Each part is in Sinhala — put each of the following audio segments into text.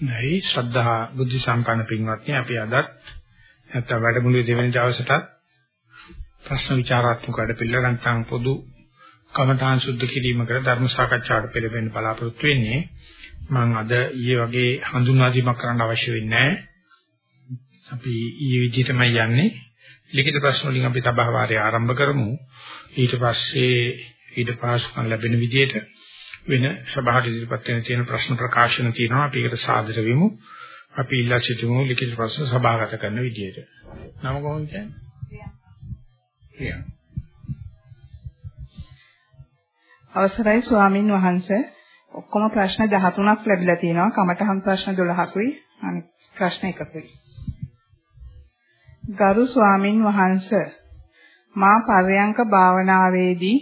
නැයි ශ්‍රද්ධා බුද්ධ සම්පන්න පින්වත්නි අපි අදත් නැත්නම් වැඩමුළුවේ දෙවෙනි දවසටත් ප්‍රශ්න විචාරාත්මක වැඩ පිළිවෙල නැත්නම් පොදු කමඨාන් සුද්ධ කිරීම කර ධර්ම සාකච්ඡාවට පෙළඹෙන්න බලාපොරොත්තු වෙන්නේ. මම අද ඊයේ වගේ හඳුන්වා දීමක් කරන්න අවශ්‍ය වෙන්නේ අපි ඊයේ විදිහටමයි යන්නේ. ලිඛිත ප්‍රශ්න වලින් අපි සභාවාරය ආරම්භ කරමු. ඊට පස්සේ ඊට පාසුකම් ලැබෙන විදිහට වෙන සභාවට ඉදිරිපත් වෙන තියෙන ප්‍රශ්න ප්‍රකාශන තියෙනවා. අපි ඒකට සාදර වෙමු. අපි ඉල්ලා සිටිමු ලිඛිත ප්‍රශ්න සභාගත කරන විදිහට නම කොහොමද කියන්නේ? අවසරයි ස්වාමින් වහන්සේ. ඔක්කොම ප්‍රශ්න 13ක් ලැබිලා තියෙනවා. කමඨහන් ප්‍රශ්න 12කුයි අනිත් ප්‍රශ්න එකකුයි. ගරු ස්වාමින් වහන්සේ මා පර්යංක භාවනාවේදී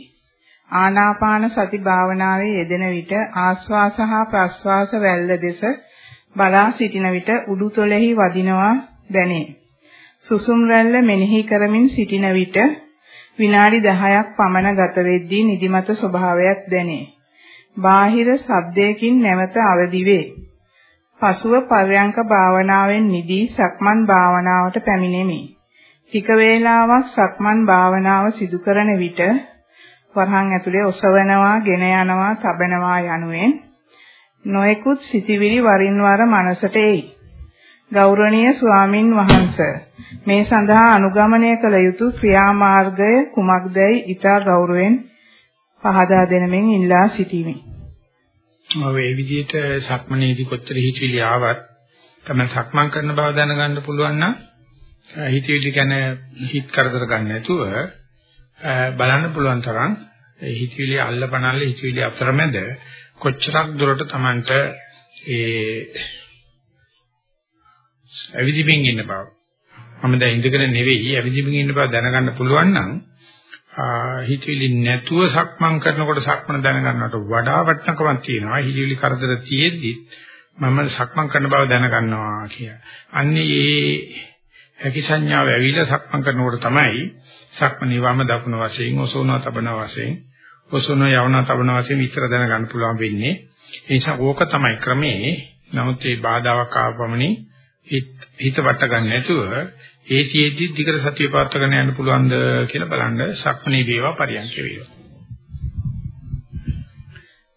ආනාපාන සති භාවනාවේ යෙදෙන විට ආස්වාස හා ප්‍රස්වාස වැල්ල දෙස බලා සිටින විට උඩුතොලෙහි වදිනවා දැනේ. සුසුම් රැල්ල මෙනෙහි කරමින් සිටින විට විනාඩි 10ක් පමණ ගත වෙද්දී නිදිමත ස්වභාවයක් දැනේ. බාහිර ශබ්දයකින් නැවත අවදි වේ. පසුව පර්යංක භාවනාවෙන් නිදී සක්මන් භාවනාවට පැමිණෙමි. ටික වේලාවක් සක්මන් භාවනාව සිදු කරන විට වරහන් ඇතුලේ ඔසවනවා, ගෙන යනවා, තබනවා යනුවෙන් නොයෙකුත් සිතිවිලි වරින් වර මනසට එයි. ගෞරවනීය ස්වාමින් වහන්සේ මේ සඳහා අනුගමනය කළ යුතු ක්‍රියාමාර්ගය කුමක්දයි ඊටා ගෞරවයෙන් පහදා දෙනමින් ඉල්ලා සිටිමි. ඔව් ඒ විදිහට සක්මනේදී කොච්චර හිතවිලි ආවත් තමයි සක්මන් කරන බව දැනගන්න පුළුවන් නම් හිතවිලි ගැන හිත කරදර ගන්න නැතුව බලන්න පුළුවන් තරම් හිතවිලි අල්ලපනල්ල හිතවිලි අතරමැද කොච්චරක් දුරට Tamanට ඒ අවිදිමින් ඉන්න බව. මම දැන් ඉඳගෙන නෙවෙයි අවිදිමින් ඉන්න බව දැනගන්න පුළුවන් නම් හිතවිලි නැතුව සක්මන් කරනකොට සක්මන දැනගන්නට වඩා වටිනකමක් තියෙනවා. හිතවිලි කරදර තියෙද්දි මම සක්මන් කරන බව දැනගන්නවා කිය. අන්නේ ඒ හැකි සංඥාව ඇවිල්ලා සක්මන් කරනකොට තමයි සක්මණේ වම දකුණ වශයෙන් ඔසෝනා තබන වශයෙන් ඔසෝනා යවනා තබන වශයෙන් විතර දැනගන්න පුළුවන් වෙන්නේ. ඒ නිසා ඕක තමයි ක්‍රමේ. නමුත් මේ බාධාවක් ආවපමණි හිත වට ගන්න නැතුව ඒ සියේදී දිගට සතිය පාත්වගෙන යන්න පුළුවන්ද කියලා බලන්න සක්මණේ වේවා පරියන්ක වේවා.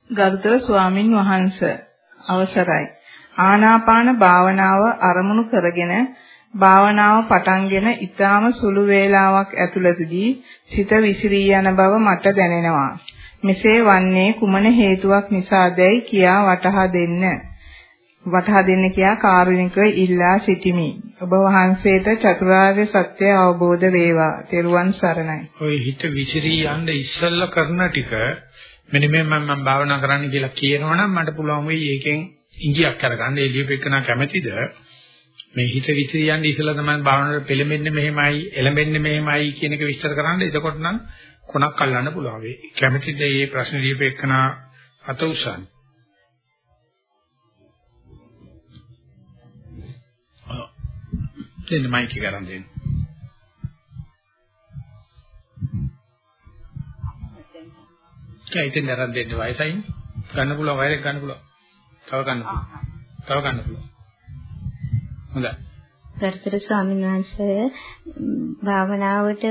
ගරුතර ස්වාමින් වහන්සේ අවසරයි. ආනාපාන භාවනාව අරමුණු කරගෙන භාවනාව පටන්ගෙන ඊටාම සුළු වේලාවක් ඇතුළතදී සිත විසිරී යන බව මට දැනෙනවා. මෙසේ වන්නේ කුමන හේතුවක් නිසාදයි කියා වටහා දෙන්න. වටහා දෙන්න කියා කාරුණිකව ඉල්ලා සිටිමි. ඔබ වහන්සේට චතුරාර්ය සත්‍ය අවබෝධ වේවා. තෙරුවන් සරණයි. ඔය හිත විසිරී යන්න ඉස්සල්ලා කරන ටික මෙන්න මේ මම මම භාවනා කරන්න කියලා කියනවනම් මට පුළුවන් වෙයි ඒකෙන් ඉංගියක් කරගන්න එළියපෙකන කැමැතිද මේ හිත විසිර යන්නේ ඉස්සලා තමයි භාවනාවට පෙළඹෙන්නේ මෙහෙමයි, එළඹෙන්නේ මෙහෙමයි කියන එක විස්තර කරන්න. එතකොට නම් කොනක් අල්ලන්න පුළුවන් වෙයි. කැමැතිද මේ ප්‍රශ්න දීපේකන අත උසන්. දෙන්න මයික් එක ගන්න දෙන්න. කයිතෙන් දරන් දෙන්න වයසයි ගන්න පුළුවන් වයරක් ගන්න පුළුවන්. තව ගන්න පුළුවන්. තව ගන්න පුළුවන්. හොඳයි. ගරුතර ස්වාමීන් වහන්සේ භාවනාවට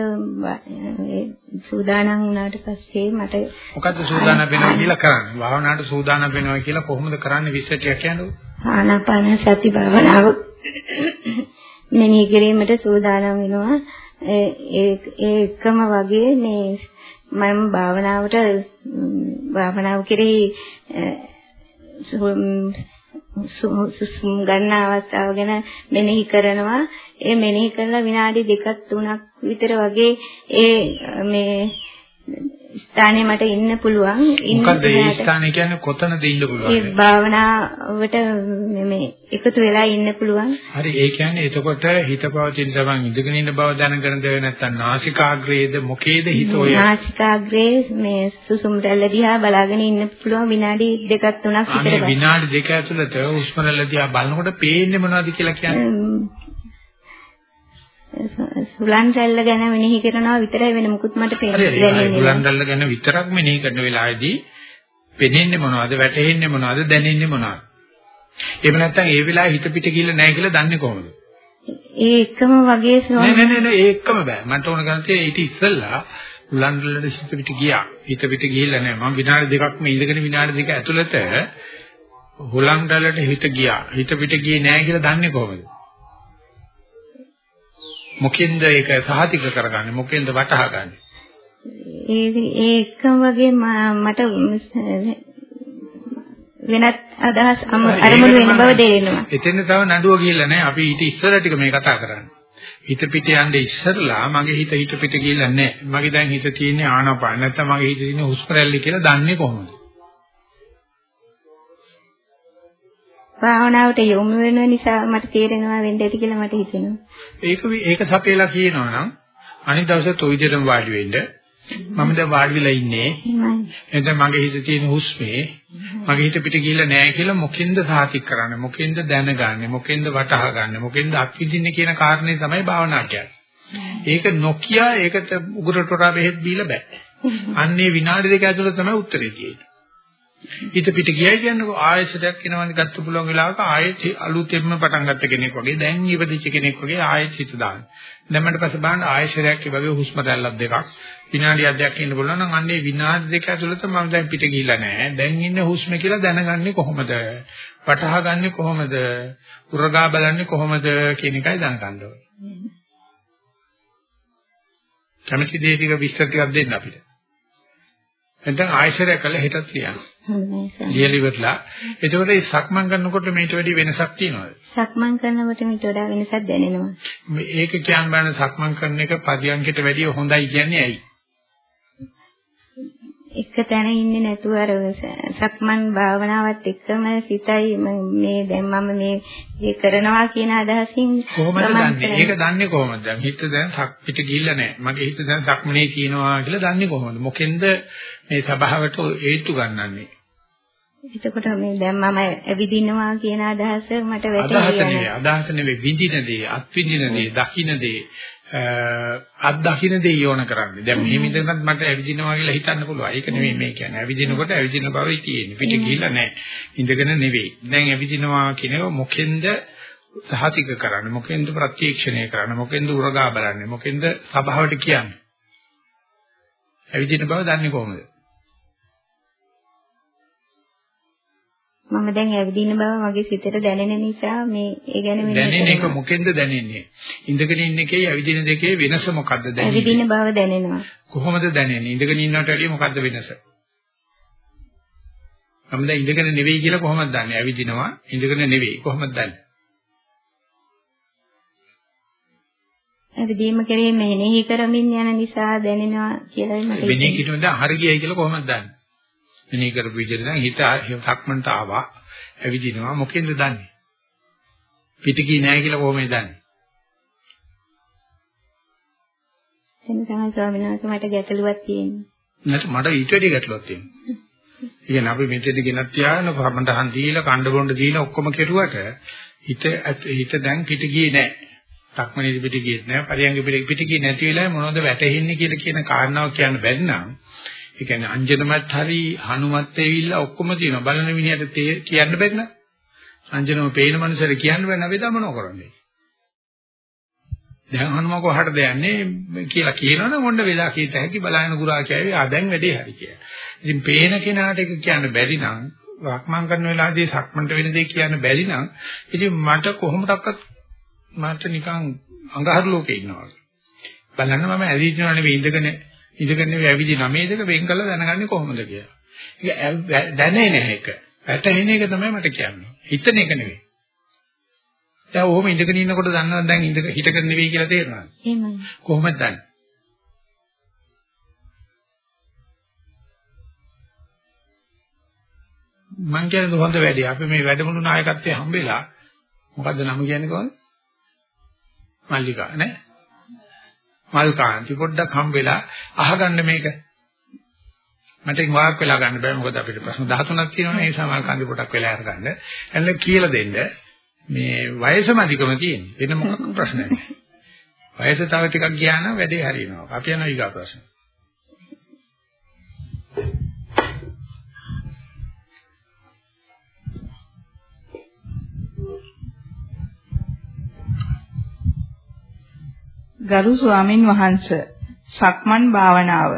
සූදානම් වුණාට පස්සේ මට මොකද්ද සූදානම් වෙනවා කියලා කරන්නේ? භාවනාවට සූදානම් වෙනවා කියලා කොහොමද කරන්නේ විශ්ලේෂණයක් කියන්නේ? ආනාපාන සති භාවනාව මෙනෙහි කිරීමට සූදානම් වෙනවා. ඒ ඒකම වගේ මේ මම භාවනාවට භාවනාව කෙරෙහි සුසුම් ගන්න අවස්ථාව ගැන මෙනෙහි කරනවා. ඒ මෙනෙහි කරලා විනාඩි දෙකක් තුනක් විතර වගේ ඒ මේ ස්ථානේ මට ඉන්න පුළුවන්. ඉන්න මොකද ඒ ස්ථානේ කියන්නේ? කොතනද ඉන්න පුළුවන් ඒ භාවනාවට මේ එකතු වෙලා ඉන්න පුළුවන්. හරි ඒ කියන්නේ එතකොට හිත පවතින සමන් ඉඳගෙන ඉන්න බව දැනගෙනද නැත්නම් නාසිකාග්‍රේද මොකේද හිත ඔය? නාසිකාග්‍රේ මේ සුසුම් රැල්ල දිහා බලාගෙන ඉන්න පුළුවන්. විනාඩි දෙකක් තුනක් විතර අනේ විනාඩි දෙක ඇතුළත හුස්ම රැල්ල දිහා බලනකොට පේන්නේ මොනවද කියලා කියන්නේ සුලන් රැල්ල ගැන මෙනෙහි කරනවා විතරයි වෙන මුකුත් මට පේන්නේ නැහැ. සුලන් රැල්ල ගැන විතරක් මෙනෙහි කරන වෙලාවේදී පෙනෙන්නේ මොනවද, වැටෙන්නේ මොනවද, දැනෙන්නේ මොනවද? එහෙම නැත්නම් ඒ වෙලාවේ හිත පිට ගිහිල්ලා නැහැ කියලා දන්නේ කොහොමද? ඒ එකම වගේ නෑ නෑ නෑ ඒ එකම බෑ. මන්ට ඕන ගන්නේ ඊට ඉස්සෙල්ලා උලන්ඩලට හිත පිට ගියා. හිත පිට ගිහිල්ලා නෑ. මම විනාඩි දෙකක් මේ ඉඳගෙන විනාඩි දෙක ඇතුළත හුලංඩලට හිත ගියා. හිත පිට ගියේ නෑ කියලා දන්නේ කොහොමද? මොකෙන්ද ඒක සහතික කරගන්නේ? මොකෙන්ද වටහාගන්නේ? ඒ ඒ එකම වගේ මට වෙනත් අදහස් අරමුණු වෙන බව දැනෙනවා. එතෙන් තව නඩුව ගිහිල්ලා නැහැ. අපි ඊට ඉස්සර ටික මේ කතා කරන්නේ. හිත පිට යන්නේ ඉස්සරලා මගේ හිත හිත පිට ගිහිල්ලා නැහැ. මගේ දැන් හිත තියෙන්නේ ආනාපාන. නැත්නම් මගේ හිත තියෙන්නේ හුස්ම රැල්ල කියලා දන්නේ කොහොමද? භාවනාවට යොමු වෙන නිසා මට තේරෙනවා වෙන්න ඇති කියලා මට හිතෙනවා. ඒක ඒක සපේලා කියනවා නම් අනිත් දවසෙත් ওই විදිහටම වාඩි වෙන්න මම දැන් වාඩි වෙලා ඉන්නේ. එතන මගේ හිතේ තියෙන හුස්මේ මගේ හිත පිට ගිහිල්ලා නැහැ කියලා මොකෙන්ද සාතික් කරන්නේ? මොකෙන්ද දැනගන්නේ? මොකෙන්ද වටහාගන්නේ? මොකෙන්ද අත්විඳින්නේ කියන කාරණේ තමයි භාවනා. ඒක නොකිය ඒකට උගුරට වඩා බෙහෙත් දීලා බෑ. අන්නේ විනාඩි දෙක ඇතුළත තමයි උත්තරේ තියෙන්නේ. හිත පිට ගියයි කියන්නේ ආයෙසටක් එනවනේ ගත්ත පුළුවන් වෙලාවක ආයෙත් අලුතෙන්ම පටන් ගත්ත කෙනෙක් වගේ දැන් ඉපදිච්ච කෙනෙක් වගේ ආයෙත් හිත දාන්න. දැම්මට පස්සේ බලන්න ආයෙසරයක් ඒ වගේ හුස්ම රැල්ලක් දෙකක් විනාඩියක් දෙකක් ඉන්න බලනවා නම් අන්නේ විනාඩි දෙක ඇතුළත මම දැන් පිට ගිහිල්ලා නැහැ. දැන් ඉන්නේ හුස්ම කියලා දැනගන්නේ කොහොමද? වටහා ගන්නෙ කොහොමද? උරගා බලන්නේ කොහොමද කියන එකයි දැනගන්න ඕනේ. කැමති දේ ටික විස්තර ටිකක් දෙන්න අපිට. නැත්නම් ආයශරය කළා හිතත් ලියන්න. ලියලි ඉවරලා. එතකොට මේ සක්මන් කරනකොට මේට වැඩි වෙනසක් තියෙනවද? සක්මන් කරනකොට මේට වඩා වෙනසක් දැනෙනවා. මේක කියන්න බෑනේ සක්මන් කරන එක පදියන්කට වැඩිය හොඳයි කියන්නේ ඇයි? එක තැන ඉන්නේ නැතුව අර සක්මන් භාවනාවත් එක්කම සිතයි මේ දැන් මම මේ කරනවා කියන අදහසින් කොහොමද දන්නේ? ඒක දන්නේ කොහොමද? දැන් හිත දැන් සක් පිට ගිහිල්ලා නැහැ. මගේ හිත දැන් සක්මනේ කියනවා කියලා දන්නේ කොහොමද? මොකෙන්ද මේ සබාවට හේතු ගන්නන්නේ? එතකොට මේ දැන් මම ඇවිදිනවා කියන අදහස මට වැටහෙන්නේ. අදහස නෙවෙයි, අදහස නෙවෙයි විඳින දේ, අත්විඳින දේ, දකින්න දේ අත් දකින්න දෙය යොණ කරන්නේ. දැන් මෙහෙම ඉඳන්වත් මට ඇවිදිනවා කියලා හිතන්න පුළුවන්. ඒක නෙමෙයි මේ කියන්නේ. ඇවිදිනකොට ඇවිදින බවයි තියෙන්නේ. පිට ගිහිල්ලා නැහැ. ඉඳගෙන නෙවෙයි. දැන් ඇවිදිනවා කියනව මොකෙන්ද සහතික කරන්නේ? මොකෙන්ද ප්‍රත්‍යක්ෂණය කරන්නේ? මොකෙන්ද උරගා බලන්නේ? මොකෙන්ද සබාවට කියන්නේ? ඇවිදින බව දන්නේ කොහොමද? මම දැන් ඇවිදින බව මගේ සිතට දැනෙන නිසා මේ ඒ ගැන මෙන්න දැනෙන එක මොකෙන්ද දැනෙන්නේ? ඉඳගෙන ඉන්න එකේ ඇවිදින දෙකේ වෙනස මොකද්ද දැනෙන්නේ? ඇවිදින බව දැනෙනවා. කොහොමද දැනෙන්නේ? ඉඳගෙන ඉන්නවට වැඩිය මොකද්ද වෙනස? මම දැන් ඉඳගෙන නෙවෙයි කියලා කොහොමද දන්නේ? ඇවිදිනවා ඉඳගෙන නෙවෙයි. කොහොමද දන්නේ? ඇවිදීම කරේ මෙනෙහි කරමින් යන නිසා දැනෙනවා කියලා මට හිතෙනවා. මෙනෙහි කිරීමෙන් හරි ගියයි කියලා කොහොමද දන්නේ? මෙනෙහි කරපු විදිහට නම් හිත සක්මන්ට ආවා. ඇවිදිනවා. මොකෙන්ද දන්නේ? පිට ගියේ නැහැ කියලා කොහොමද දන්නේ? එතන තමයි ස්වාමීන් වහන්සේ මට ගැටලුවක් තියෙන්නේ. මට ඊට වැඩි ගැටලුවක් තියෙනවා. ඉතින් අපි මෙතෙදි ගෙනත් තියාගෙන කමටහන් දීලා කණ්ඩ බොණ්ඩ දීලා ඔක්කොම කෙරුවට හිත හිත දැන් පිට ගියේ නැහැ සක්මණේදී පිට ගියේ නැහැ පරියංග පිට ගියේ නැති වෙලාවේ මොනවද වැටෙන්නේ කියලා කියන කාරණාව කියන්න බැරි නම් ඒ කියන්නේ අංජනමත් හරි හනුමත් ඇවිල්ලා ඔක්කොම තියෙනවා. බලන මිනිහට කියන්න බැරි නෑ. අංජනම පේන මනුස්සයර කියන්න බැරි නැවද මොනව කරන්නේ? දැන් හනුම කොහටද යන්නේ කියලා කියනවනම් මොන්න වෙලා කීත හැකි බලාගෙන ගුරා කියවි ආ දැන් වැඩේ හරි කියලා. ඉතින් පේන කෙනාට ඒක කියන්න බැරි නම් වක්මන් කරන වෙලාවේදී සක්මන්ට වෙන දේ කියන්න බැරි නම් ඉතින් මට කොහොමදක්වත් මට නිකන් අඟහරු ලෝකේ ඉන්නවා. බලන්න මම ඇවිදිනව නෙවෙයි ඉඳගෙන ඉඳගෙන ඇවිදින මේ දෙක වෙන් කළා දැනගන්නේ කොහොමද කියලා. ඒක දැනේ නැහැ ඒක. වැටහෙන එක තමයි මට කියන්නේ. හිතන එක නෙවෙයි. දැන් ඔහොම ඉඳගෙන ඉන්නකොට දන්නවද දැන් ඉඳ හිටගෙන නෙවෙයි කියලා තේරෙනවද? එහෙමයි. කොහොමද දන්නේ? මං කියන්නේ හොඳ වැඩි. අපි මේ වැඩමුළු නායකත්වයේ හම්බෙලා මොකද්ද නම කියන්නේ කොහොමද? මල්ලිකා නේ? මල් කාන්ති පොඩ්ඩක් හම්බෙලා අහගන්න මේක. මට ඒක වාක් වෙලා ගන්න බෑ මොකද අපිට ප්‍රශ්න 13ක් තියෙනවා ඒ නිසා මල් කාන්ති පොඩ්ඩක් වෙලා අරගන්න. එන්න කියලා දෙන්න මේ වයසම අධිකම තියෙන්නේ. වෙන මොකක් ප්‍රශ්නයක් නෑ. වයස තව ටිකක් ගියා නම් වැඩේ හරියනවා. අපි යනවා ඊගා ප්‍රශ්න. ගරු ස්වාමින් වහන්සේ සක්මන් භාවනාව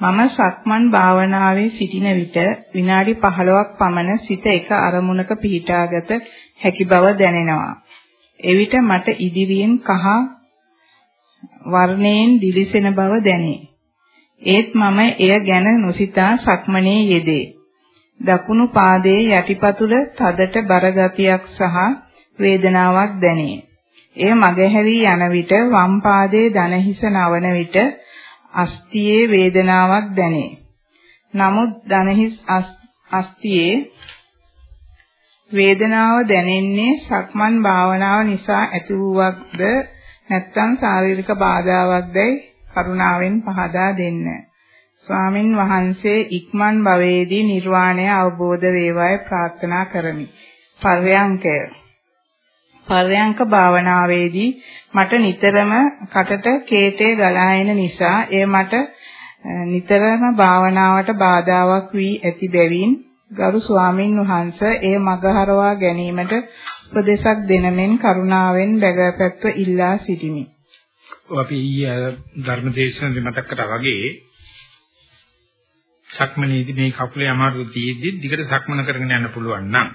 මම සක්මන් භාවනාවේ සිටින විට විනාඩි 15ක් පමණ සිත එක අරමුණක පිහිටාගත හැකි බව දැනෙනවා. එවිට මට ඉදිරියෙන් කහ වර්ණයෙන් දිලිසෙන බව දැනේ. ඒත් මම එය ගැන නොසිතා සක්මනේ යෙදේ. දකුණු පාදයේ යටිපතුල තදට බර ගතියක් සහ වේදනාවක් දැනේ. එය මගහැරී යන විට වම් පාදයේ දන හිස නවන විට අස්තියේ වේදනාවක් දැනේ. නමුත් දන හිස් අස්තියේ වේදනාව දැනෙන්නේ සක්මන් භාවනාව නිසා ඇති වූවක්ද නැත්නම් ශාරීරික බාධාවක්දයි කරුණාවෙන් පහදා දෙන්න. ස්වාමින් වහන්සේ ඉක්මන් භවයේදී නිර්වාණය අවබෝධ වේවායි ප්‍රාර්ථනා කරමි. පර්යංකය පර්යංක භාවනාවේදී මට නිතරම කටට කේතේ ගලා එන නිසා එය මට නිතරම භාවනාවට බාධාවක් වී ඇති බැවින් ගරු ස්වාමින් වහන්සේ එය මගහරවා ගැනීමට උපදේශක් දෙනමෙන් කරුණාවෙන් බැගෑපැත්ව ඉල්ලා සිටිමි. අපි ඊයේ ධර්මදේශනයේ මතක් කරා වගේ සක්මනේදී මේ කකුලේ අමාරු තියෙද්දි දිගට සක්මන කරගෙන යන්න පුළුවන් නම්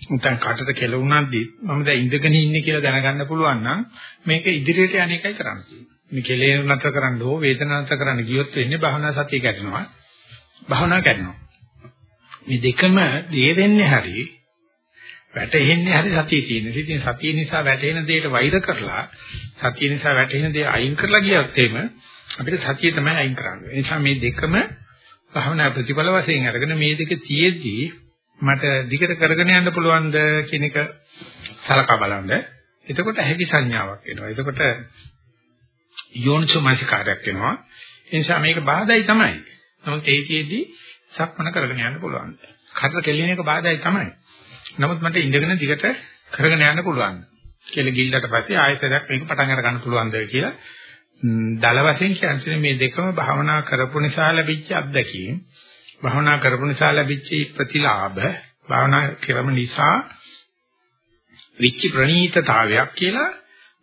නැත්නම් කටට කෙලුණාද්දි මම දැන් ඉඳගෙන ඉන්නේ කියලා දැනගන්න පුළුවන් නම් මේක ඉදිරියට යන එකයි කරන්න තියෙන්නේ. මේ කෙලේ නතර කරන්න හෝ වේදනාව නතර කරන්න ගියොත් වෙන්නේ භවනා සතිය කැඩෙනවා. භවනා කැඩෙනවා. මේ දෙකම දෙරෙන්නේ හරි වැටෙන්නේ හරි සතිය තියෙන. ඉතින් සතිය නිසා වැටෙන දෙයට වෛර කරලා සතිය නිසා වැටෙන දේ අයින් කරලා ගියොත් එimhe අපිට සතිය තමයි අයින් කරන්නේ. ඒ නිසා මේ දෙකම භවනා ප්‍රතිඵල වශයෙන් අරගෙන මේ දෙක තියෙද්දී මට දිගට කරගෙන යන්න පුළුවන්ද කියන එක සලකා බලන්න. එතකොට හැකි සංඥාවක් එනවා. එතකොට යෝනිසෝමනසිකාරයක් වෙනවා. ඒ නිසා මේක බාධායි තමයි. නමුත් ඒකෙදී සක්මන කරගෙන යන්න පුළුවන්. කතර කෙලින එක බාධායි තමයි. නමුත් මට ඉඳගෙන දිගට කරගෙන යන්න පුළුවන්. කියලා ගිල්ලට පස්සේ ආයතනයක් මේක පටන් අර ගන්න පුළුවන්ද කියලා දල වශයෙන් කියන්නේ මේ දෙකම භාවනා කරපු නිසා ලැබිච්ච අත්දැකීම් භාවනා කරපු නිසා ලැබිච්ච ප්‍රතිලාභ භාවනා කරම නිසා විච්ච ප්‍රණීතතාවයක් කියලා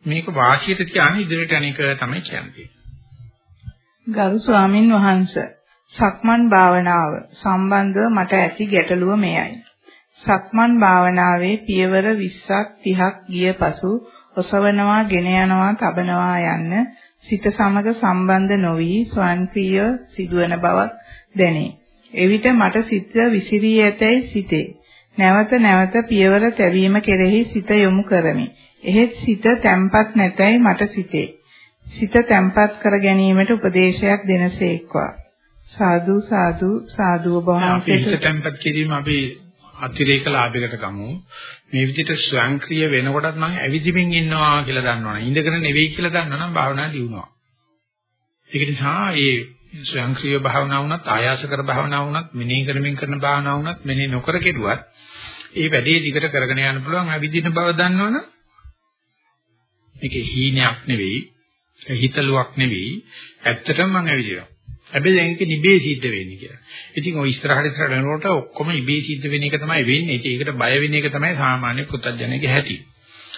මේක වාසියට තියාගෙන ඉදිරියට අනේක තමයි කියන්නේ. ගරු ස්වාමින් වහන්සේ සක්මන් භාවනාව සම්බන්ධව මට ඇති ගැටලුව මෙයයි. සක්මන් භාවනාවේ පියවර 20ක් 30ක් ගිය පසු ඔසවනවා, ගෙන යනවා, තබනවා යන්න සිත සමග සම්බන්ධ නොවි ස්වයංක්‍රීය සිදුවන බවක් දැනේ. එවිට මට සිත විසිරී ඇතැයි සිතේ. නැවත නැවත පියවර තැවීම කෙරෙහි සිත යොමු කරමි. එහෙත් සිත තැම්පත් නැතැයි මට සිතේ. සිත තැම්පත් කර ගැනීමට උපදේශයක් දෙනසේක්වා. සාදු සාදු සාදු ඔබ වහන්සේට සිත තැම්පත් කිරීම අපි අතිරේක ලාභයකට ගමු. මේ විදිහට ස්වයංක්‍රීය වෙනකොටත් මම ඇවිදිමින් ඉන්නවා කියලා දන්නවනේ. ඉඳගෙන නෙවෙයි කියලා දන්නවනම් භාවනා දියුණුවා. ඒක නිසා මේ ස්වයංක්‍රීය භාවනා වුණත් ආයාසකර භාවනා වුණත් මෙනෙහි කරමින් කරන භාවනා වුණත් මෙනෙහි නොකර කෙරුවත් ඒ වැඩේ දිගට කරගෙන යන්න පුළුවන් අවිදින බව දන්නවනම් මේකේ හීනයක් නෙවෙයි හිතලුවක් නෙවෙයි ඇත්තටම මම ඇවිදිනවා. හැබැයි දැන් ඒක නිබේ සිද්ධ වෙන්නේ කියලා. ඉතින් ඔය ඉස්සරහට ඉස්සරහට යනකොට ඔක්කොම ඉබේ සිද්ධ වෙන එක තමයි වෙන්නේ. ඒකට බය වෙන එක තමයි සාමාන්‍ය පුත්තජනකගේ හැටි.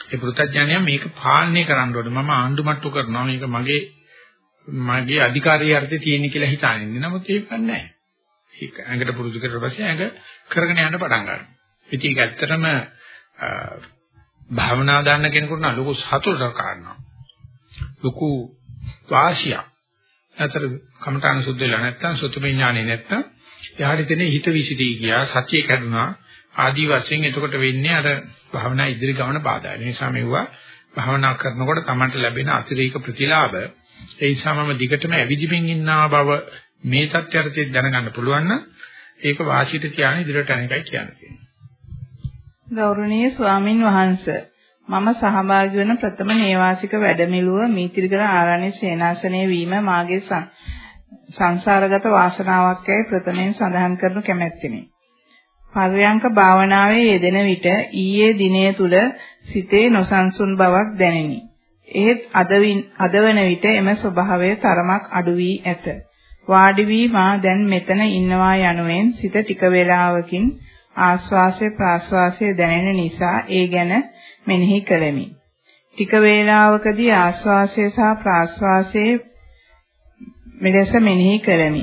ඒ පුත්තජනයා මේක පාලනය කරන්න ඕනේ. මම ආණ්ඩුමට්ටු කරනවා. මේක මගේ මගේ අධිකාරිය අර්ථේ තියෙන කියලා හිතාන්නේ. නමුත් ඒක නැහැ. ඒක ඇඟට පුරුදු කරලා පස්සේ ඇඟ කරගෙන යන්න පටන් ගන්නවා. ඉතින් ඒක ඇත්තටම භාවනා දාන්න කෙනෙකුට නම් ලොකු සතුටක් කාරණා. ලොකු වාසියක්. අතර කමඨාන සුද්ධ වෙලා නැත්තම් සුතුමේ ඥානෙ නැත්තම් එහාට තියෙන හිත විසිරී ගියා සතිය කැඩුනා ආදි වශයෙන් එතකොට වෙන්නේ අර භාවනා ඉදිරි ගමන බාධා. ඒ නිසා මෙවුවා භාවනා කරනකොට Tamanට ලැබෙන අතිරේක ප්‍රතිලාභ ඒ නිසා මම දිගටම ඇවිදිමින් ඉන්නා බව මේ தත්ත්වයට දැනගන්න පුළුවන් නම් ඒක වාසියට තියාගෙන ඉදිරියට යන එකයි කියන්නේ. ගෞරවනීය ස්වාමින් වහන්සේ මම සහභාගී වන ප්‍රථම නේවාසික වැඩමිළුව මීතිරිගල ආරණ්‍ය සේනාසනයේ වීම මාගේ සංසාරගත වාසනාවක් යයි ප්‍රථමයෙන් සඳහන් කරනු කැමැත්තෙමි. පර්යංක භාවනාවේ යෙදෙන විට ඊයේ දිනය තුල සිතේ නොසන්සුන් බවක් දැනිනි. එහෙත් අද වන විට එම ස්වභාවය තරමක් අඩු වී ඇත. වාඩි වී මා දැන් මෙතන ඉන්නවා යනුවෙන් සිත ටික වේලාවකින් ආස්වාසය ප්‍රාස්වාසය දැනෙන නිසා ඒ ගැන මෙනෙහි කළෙමි. ටික වේලාවකදී ආශ්වාසය සහ ප්‍රාශ්වාසයේ මෙලෙස මෙනෙහි කරමි.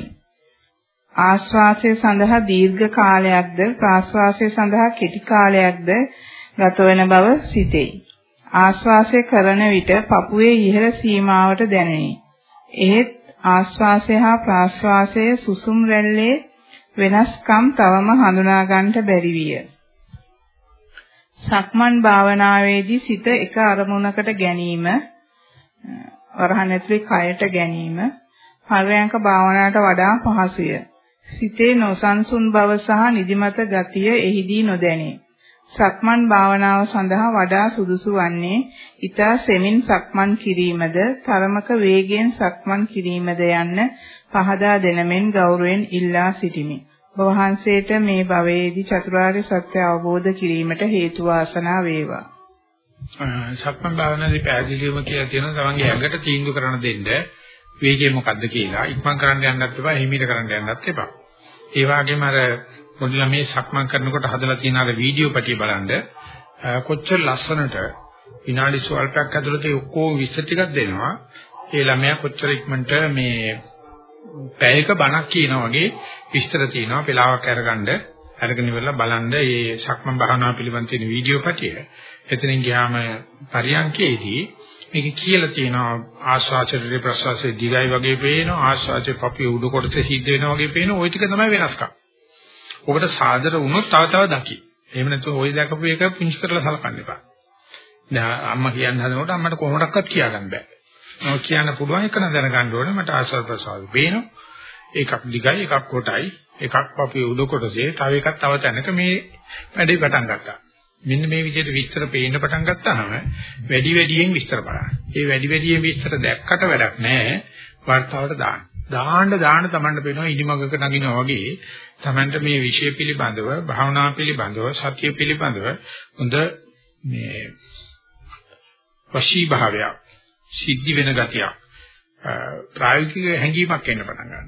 ආශ්වාසය සඳහා දීර්ඝ කාලයක්ද ප්‍රාශ්වාසය සඳහා කෙටි කාලයක්ද ගතවන බව සිතෙයි. ආශ්වාසය කරන විට පපුවේ ඉහළ සීමාවට දැනේ. එහෙත් ආශ්වාසය හා ප්‍රාශ්වාසය සුසුම් රැල්ලේ වෙනස්කම් තවම හඳුනා ගන්නට බැරි විය. සක්මන් භාවනාවේදී සිත එක අරමුණකට ගැනීම වරහන් ඇතුලේ කයට ගැනීම පරයන්ක භාවනාවට වඩා පහසුය. සිතේ නොසන්සුන් බව සහ නිදිමත ගතිය එහිදී නොදැනේ. සක්මන් භාවනාව සඳහා වඩා සුදුසු වන්නේ ඊතා සෙමින් සක්මන් කිරීමද තරමක වේගයෙන් සක්මන් කිරීමද යන්න පහදා දෙනමෙන් ගෞරවයෙන් ඉල්ලා සිටිමි. ඔබ වහන්සේට මේ භවයේදී චතුරාර්ය සත්‍ය අවබෝධ කිරීමට හේතු වාසනා වේවා. සක්මන් භාවනාවේ පැහැදිලිවම කියලා තියෙනවා තමන්ගේ ඇඟට තීන්දුව කරන දෙන්න වේගය මොකද්ද කියලා ඉක්මන් කරන්න යන්නත් එපා හිමීට කරන්න යන්නත් එපා. ඒ වගේම අර පොඩි ළමයි සක්මන් කරනකොට හදලා තියෙන අර වීඩියෝ පැටිය බලන්න කොච්චර ලස්සනට විනාඩි සුවල්පයක් ඇතුළත ඔක්කොම විස්තර ටිකක් දෙනවා. ඒ ළමයා කොච්චර ඉක්මනට මේ පැයක බණක් කියනා වගේ විස්තර තියෙනවා. පෙලාවක් අරගන්න අරගෙන ඉවරලා බලන්න මේ සක්මන් භාවනාව පිළිබඳ තියෙන වීඩියෝ පැටිය. එතනින් ගියාම පරියන්කේදී මේක කියලා තියෙනවා ආශ්වාසයේ ප්‍රශ්වාසයේ දිගයි වගේ පේනවා ආශ්වාසයේ පපුවේ උඩ කොටසේ සිද්ධ වෙනවා වගේ පේනවා ওই ටික තමයි වෙනස්කම්. ඔකට සාදර වුණොත් තව තව දකි. එහෙම නැත්නම් ওই දැකපු එක පිංච් කරලා සලකන්න එපා. දැන් අම්මා කියන්න හදනකොට අම්මට කොහොමඩක්වත් කියාගන්න බෑ. මම කියන්න පුළුවන් එක නම් දැනගන්න ඕනේ මට ආශ්වාස ප්‍රශ්වාස පේනවා. එකක් දිගයි එකක් කොටයි එකක් පපුවේ උඩ කොටසේ තව එකක් තව තැනක මේ වැඩේ පටන් ගත්තා. මෙන්න මේ විදිහට විස්තර පේන්න පටන් ගත්තාම වැඩි වැඩියෙන් විස්තර බලන්න. ඒ වැඩි වැඩියෙන් විස්තර දැක්කට වැඩක් නැහැ. වර්තාවට දාන්න. දාන්න දාන්න තමන්ට පේනවා ඉනිමගක නගිනවා වගේ තමන්ට මේ විෂය පිළිබඳව, භාවනා පිළිබඳව, සතිය පිළිබඳව හොඳ මේ වශී භාවයක්, සිද්ධි වෙන ගතියක්, ප්‍රායෝගික හැඟීමක් එන්න පටන් ගන්නවා.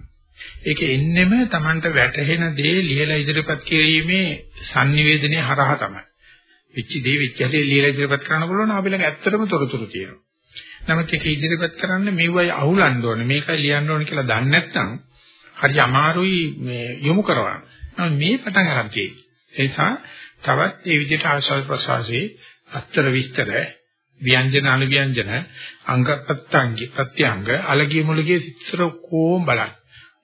ඒක එන්නෙම තමන්ට වැටහෙන දේ ලියලා ඉදිරිපත් කිරීමේ sannivedanaya හරහා තමයි. වෙච්ච දේ වෙච්ච හැටි ලියලා ඉදිරිපත් කරන්න පුළුවන් අපි ළඟ ඇත්තටම තොරතුරු තියෙනවා. නමුත් ඒක ඉදිරිපත් කරන්න මෙවයි අහුලන්න ඕනේ මේකයි ලියන්න ඕනේ කියලා දන්නේ නැත්නම් හරි අමාරුයි මේ යොමු කරවන්න. නමුත් මේ පටන් ගන්න තියෙන්නේ. ඒ නිසා තවත් මේ විදිහට ආශාව ප්‍රසවාසයේ අස්තර විස්තර ව්‍යංජන අනුව්‍යංජන අංග ප්‍රත්‍යංග ප්‍රත්‍යංග අලගිය මුලගේ සිතර කොම් බලන්න.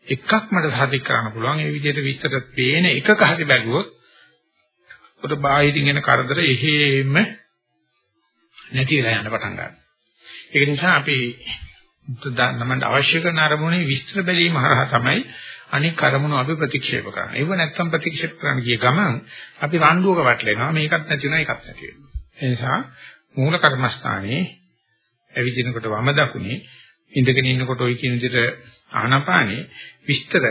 එකක් මට සාධික කරන්න පුළුවන්. ඒ විදිහට විස්තර පේන එකක හරි බැලුවොත් ඔත බාහිරින් එන කරදර එහෙම නැති වෙලා යන පටන් ගන්නවා. ඒක නිසා අපි නමන්න අවශ්‍ය කරන අරමුණේ විස්තර බැලීම හරහා තමයි අනික් අරමුණු අපි ප්‍රතික්ෂේප කරන්නේ. ඒව නැත්තම් ප්‍රතික්ෂේප කරන්න ගිය ගමන් අපි රණ්ඩුවක වැටලෙනවා. මේකත් නැති වෙනවා ඒකත් නැති වෙනවා. ඒ නිසා මූල කර්මස්ථානයේ ඇවිදිනකොට වම දකුණේ ඉඳගෙන ඉන්නකොට ওই කියන විදිහට ආනාපානේ විස්තර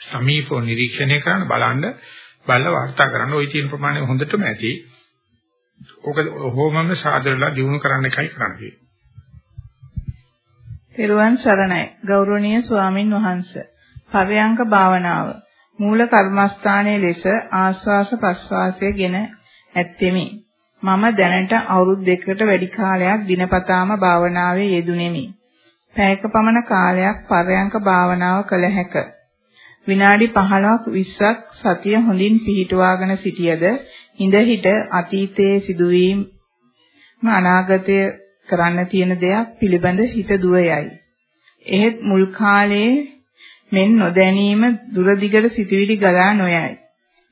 සමීපව නිරීක්ෂණය කරන බලන්න බලලා වාර්තා කරන්න ওই තියෙන ප්‍රමාණය හොඳටම ඇති. ඕක හොමම සාදරලා දිනු කරන්න එකයි කරන්නේ. තෙරුවන් සරණයි ගෞරවනීය ස්වාමින් වහන්සේ. පරයන්ක භාවනාව මූල කර්මස්ථානයේ ලෙස ආස්වාස ප්‍රස්වාසය ගෙන ඇත්තෙමි. මම දැනට අවුරුදු දෙකකට වැඩි කාලයක් දිනපතාම භාවනාවේ යෙදුණෙමි. පැයක පමණ කාලයක් පරයන්ක භාවනාව කළ හැකිය. විනාඩි 15ක් 20ක් සතිය හොඳින් පිහිටුවාගෙන සිටියද ඉඳ හිට අතීතයේ සිදුවීම් අනාගතය කරන්න තියෙන දෙයක් පිළිබඳ හිත දුව යයි. එහෙත් මුල් කාලයේ මෙන් නොදැනීම දුර දිගට සිටිවිලි ගලා නොයයි.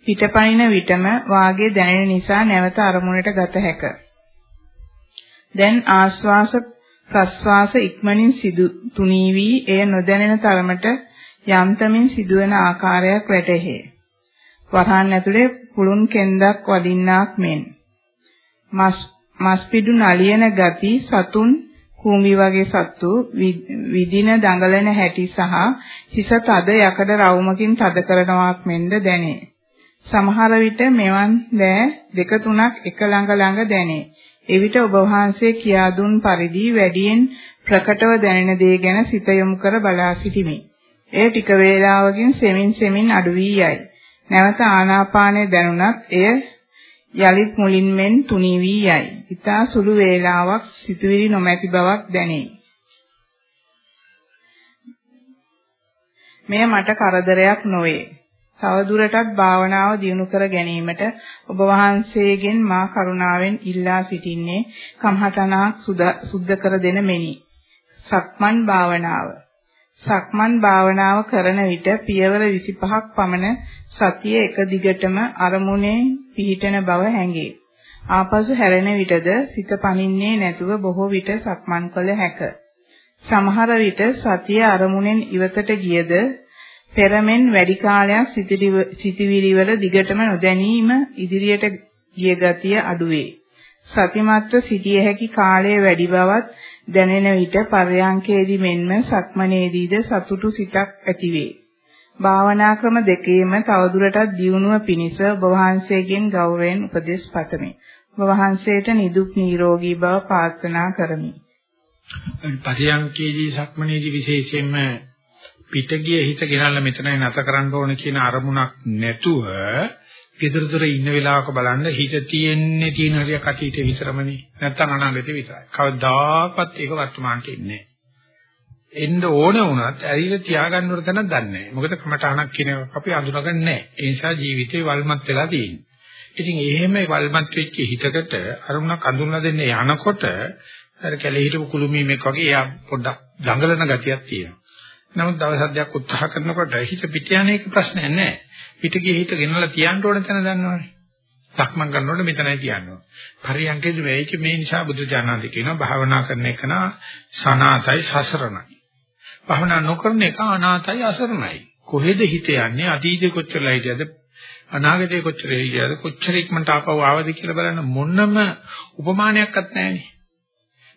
පිටපයින් විටම වාගේ දැනෙන නිසා නැවත අරමුණට ගත හැක. දැන් ආශ්වාස ප්‍රශ්වාස ඉක්මනින් සිදු තුනී වී එය නොදැනෙන තරමට යම්තමින් සිදුවන ආකාරයක් වැටහේ. වරහන් ඇතුලේ පුළුන් කෙන්දක් වදින්නාක් මෙන්. මස් මස් පිඩු නලියන ගති සතුන් කූඹි වගේ සත්තු විදින දඟලන හැටි සහ හිස තද යකඩ රවුමකින් තද කරනවාක් මෙන්ද දැනේ. සමහර විට මෙවන් දෑ දෙක තුනක් එක ළඟ ළඟ දැනේ. එවිට ඔබ වහන්සේ කියා දුන් පරිදි වැඩියෙන් ප්‍රකටව දැනෙන දේ ගැන සිත යොමු කර බලා සිටිමි. එය ටික වේලාවකින් සෙමින් සෙමින් අඩු වී යයි. නැවත ආනාපානය දැනුණත් එය යලිත් මුලින් මෙන් තුනී වී යයි. ඊතා සුළු වේලාවක් සිතුවිලි නොමැති බවක් දැනේ. මෙය මට කරදරයක් නොවේ. තවදුරටත් භාවනාව දියුණු කර ගැනීමට ඔබ වහන්සේගෙන් මා කරුණාවෙන් ඉල්ලා සිටින්නේ කම්හතනක් සුද්ධ කර දෙන මෙනි. සක්මන් භාවනාව. සක්මන් භාවනාව කරන විට පියවර 25ක් පමණ සතිය එක දිගටම අරමුණේ පිහිටන බව හැඟේ. ආපසු හැරෙන විටද සිත පනින්නේ නැතුව බොහෝ විට සක්මන් කළ හැක. සමහර විට සතිය අරමුණෙන් ඉවතට ගියද පෙරමෙන් වැඩි කාලයක් සිටිවිලි වල දිගටම නොදැනීම ඉදිරියට ගිය ගතිය අඩුවේ. සතිමත්ව සිටිය හැකි කාලය වැඩි බවත් දැනෙන විට පර්යාංකයේදී මෙන්ම සක්මනේදීද සතුටු සිතක් ඇතිවේ. භාවනා ක්‍රම දෙකේම තවදුරටත් දියුණුව පිණිස ඔබ වහන්සේගෙන් ගෞරවයෙන් උපදෙස් පතමි. ඔබ වහන්සේට නිදුක් නිරෝගී බව ප්‍රාර්ථනා කරමි. පර්යාංකයේදී සක්මනේදී විශේෂයෙන්ම පිටගිය හිත ගෙනල්ලා මෙතනයි නැත කරන්න ඕන කියන අරමුණක් නැතුව ගෙදරතර ඉන්න වෙලාවක බලන්න හිත තියෙන්නේ තියෙන හරිය කටීට විතරමනේ නැත්තම් අනාගතේ විතරයි. කවදාකවත් ඒක වර්තමානට ඉන්නේ එන්න ඕන වුණත් ඇරිලා තියාගන්න උර තැනක් දන්නේ නැහැ. මොකද කමටහනක් කියන එක අපි අඳුනගන්නේ නැහැ. ඒ නිසා ජීවිතේ වල්මත් වෙලා තියෙන්නේ. ඉතින් එහෙම වල්මත් වෙච්ච හිතකට අරමුණක් අඳුනලා දෙන්න යනකොට අර කැලේ හිටපු කුළුමීමෙක් වගේ එයා පොඩ්ඩක් දඟලන ගතියක් තියෙනවා. නමුත් දවස් හදයක් උත්සාහ කරනකොට හිත පිට යන එක ප්‍රශ්නයක් නෑ. පිට ගිය හිත ගෙනලා තියන්න ඕන තැන දන්නවනේ. සක්මන් කරනකොට මෙතනයි තියන්නේ. පරියන්කේදී මේක මේ නිසා බුදුජානනාදී කියනවා භාවනා කරන එක නා සනාතයි සසරණයි. භාවනා නොකරන එක අනාතයි අසරණයි. කොහෙද හිත යන්නේ අතීතේ කොච්චරලා හිටියද අනාගතේ කොච්චර හිටියද කොච්චර ඉක්මනට ආපහු ආවද කියලා බලන්න මොනම උපමානයක්වත් නැහැනේ.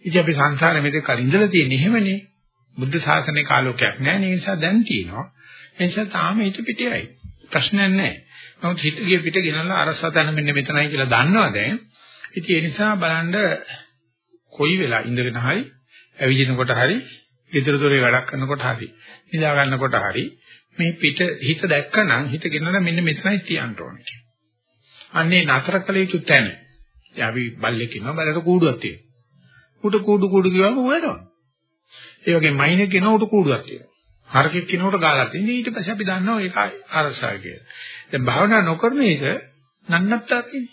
ඉතින් අපි සංසාරේ මෙතේ කලින් ඉඳලා තියෙන්නේ එහෙමනේ. බුද්ධ ශාසනයේ කාලෝකයක් නැහැ. ඒ නිසා දැන් තියෙනවා. ඒ නිසා තාම හිත පිටියයි. ප්‍රශ්නයක් නැහැ. නමුත් හිත ගිය පිට ගෙනල්ලා අරසතන මෙන්න මෙතනයි කියලා දන්නවා දැන්. ඉතින් ඒ නිසා බලන්න කොයි වෙලා ඉඳගෙන හරි ඇවිදිනකොට හරි ඊතර දොරේ වැඩක් කරනකොට හරි නිදා ගන්නකොට හරි මේ පිට හිත දැක්කනම් හිත ගෙනල්ලා මෙන්න මෙතනයි තියන්න ඕනේ. අන්නේ නතර කළ යුතු තැන. අපි බල්ලෙක් ඉන්නවා බල්ලට කූඩුවක් තියෙනවා. උට කූඩු කූඩු කියවම හොයනවා. ඒ වගේ මයින් එක කෙනෙකුට කූඩුවක් තියෙනවා. හරකෙක් කෙනෙකුට ගාලා තියෙනවා. ඊට පස්සේ අපි දන්නවා ඒක අරසාව කියලා. දැන් භාවනා නොකරන එක නන්නත්තක් නෙවෙයි.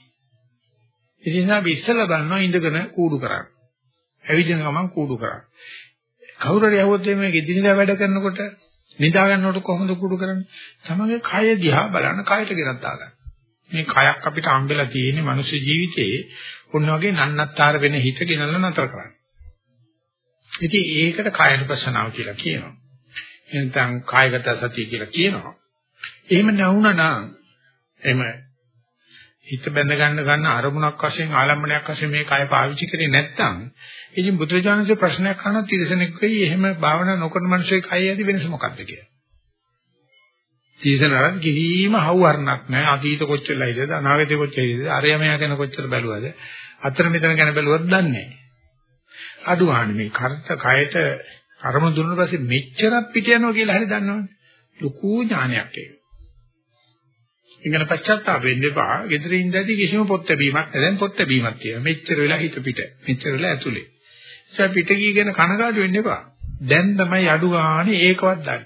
ඒ නිසා අපි ඉස්සෙල්ලා බලනවා ඉඳගෙන කූඩු කරන්න. ඇවිදින ගමන් කූඩු කරන්න. කවුරු හරි ඇහුවොත් මේ ගෙදිනදා වැඩ කරනකොට නිදා ගන්නකොට කොහොමද කූඩු කරන්නේ? තමගේ කය දිහා බලන්න කයට ගෙනත් දාගන්න. මේ කයක් අපිට හම්බෙලා තියෙන්නේ මනුස්ස ජීවිතයේ ඔන්න වගේ නන්නත්තර වෙන හිත ගෙනල්ලා නතර කරන්න. ඉතින් ඒකට කායනුපස්සනාව කියලා කියනවා. එනතන් කායගත සතිය කියලා කියනවා. එහෙම නැවුණා නම් එම හිත බැඳ ගන්න ගන්න අරමුණක් වශයෙන් ආලම්බණයක් වශයෙන් මේ කය පාවිච්චි කරේ නැත්නම් ඉතින් බුදුරජාණන්සේ ප්‍රශ්නයක් අහන තිරසනෙක් වෙයි එහෙම භාවනා නොකරන මිනිස්සේ කය ඇති වෙනස මොකක්ද කියලා. තිරසනරන් කිසිම හවුහරණක් නැහැ. අතීත කොච්චරලා ඉඳද අනාගත කොච්චරද අරයමයා ගැන කොච්චර බැලුවද අතර මෙතන ගැන බැලුවත් දන්නේ නැහැ. අඩුවානේ මේ කරත කයට අරමුණු දුන්නා පස්සේ මෙච්චරක් පිට යනවා කියලා හරි දන්නවනේ. ලොකු ඥානයක් ඒක. ඉගෙන පශ්චාත්තාප වෙන්න එපා. gedirin ඉඳදී කිසිම පොත් ලැබීමක් නැහැ. දැන් පොත් ලැබීමක් තියෙනවා. මෙච්චර වෙලා හිත පිට. මෙච්චර වෙලා ඇතුලේ. ඒ පිට ගියගෙන කනගාටු වෙන්න එපා. දැන් තමයි අඩු ගානේ ඒකවත් දන්නේ.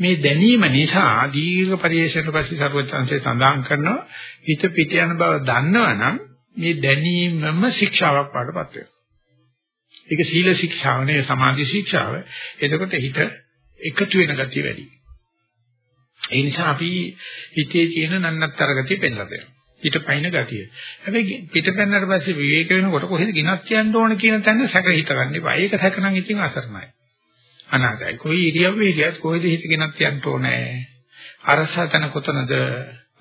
මේ දැනීම නිසා දීර්ඝ පරිශ්‍රණ පස්සේ සර්වචන්සේ සඳහන් කරනවා හිත පිට යන බව දන්නවනම් මේ දැනීමම ශික්ෂාවක් වඩපත් වෙනවා. ඒක සීල ශික්ෂාව නෙවෙයි සමාධි ශික්ෂාව. එතකොට හිත එකතු වෙන ගතිය වැඩි. ඒ නිසා අපි හිතේ තියෙන නන්නත්තර ගතිය පෙන්ලා දෙනවා. පිට පයින් ගතිය. හැබැයි පිට පෙන්නට පස්සේ විවේක වෙනකොට කොහෙද ගිනත් යන්න ඕන කියන තැන සැක හිත ගන්න එපා. ඒක සැකනම් ඉතින් අසරණයි. අනාගතයි. කොයි ඉරියව්වේ හිටියත් කොහෙද හිත ගිනත් යන්න ඕනේ. අරසතන කොතනද?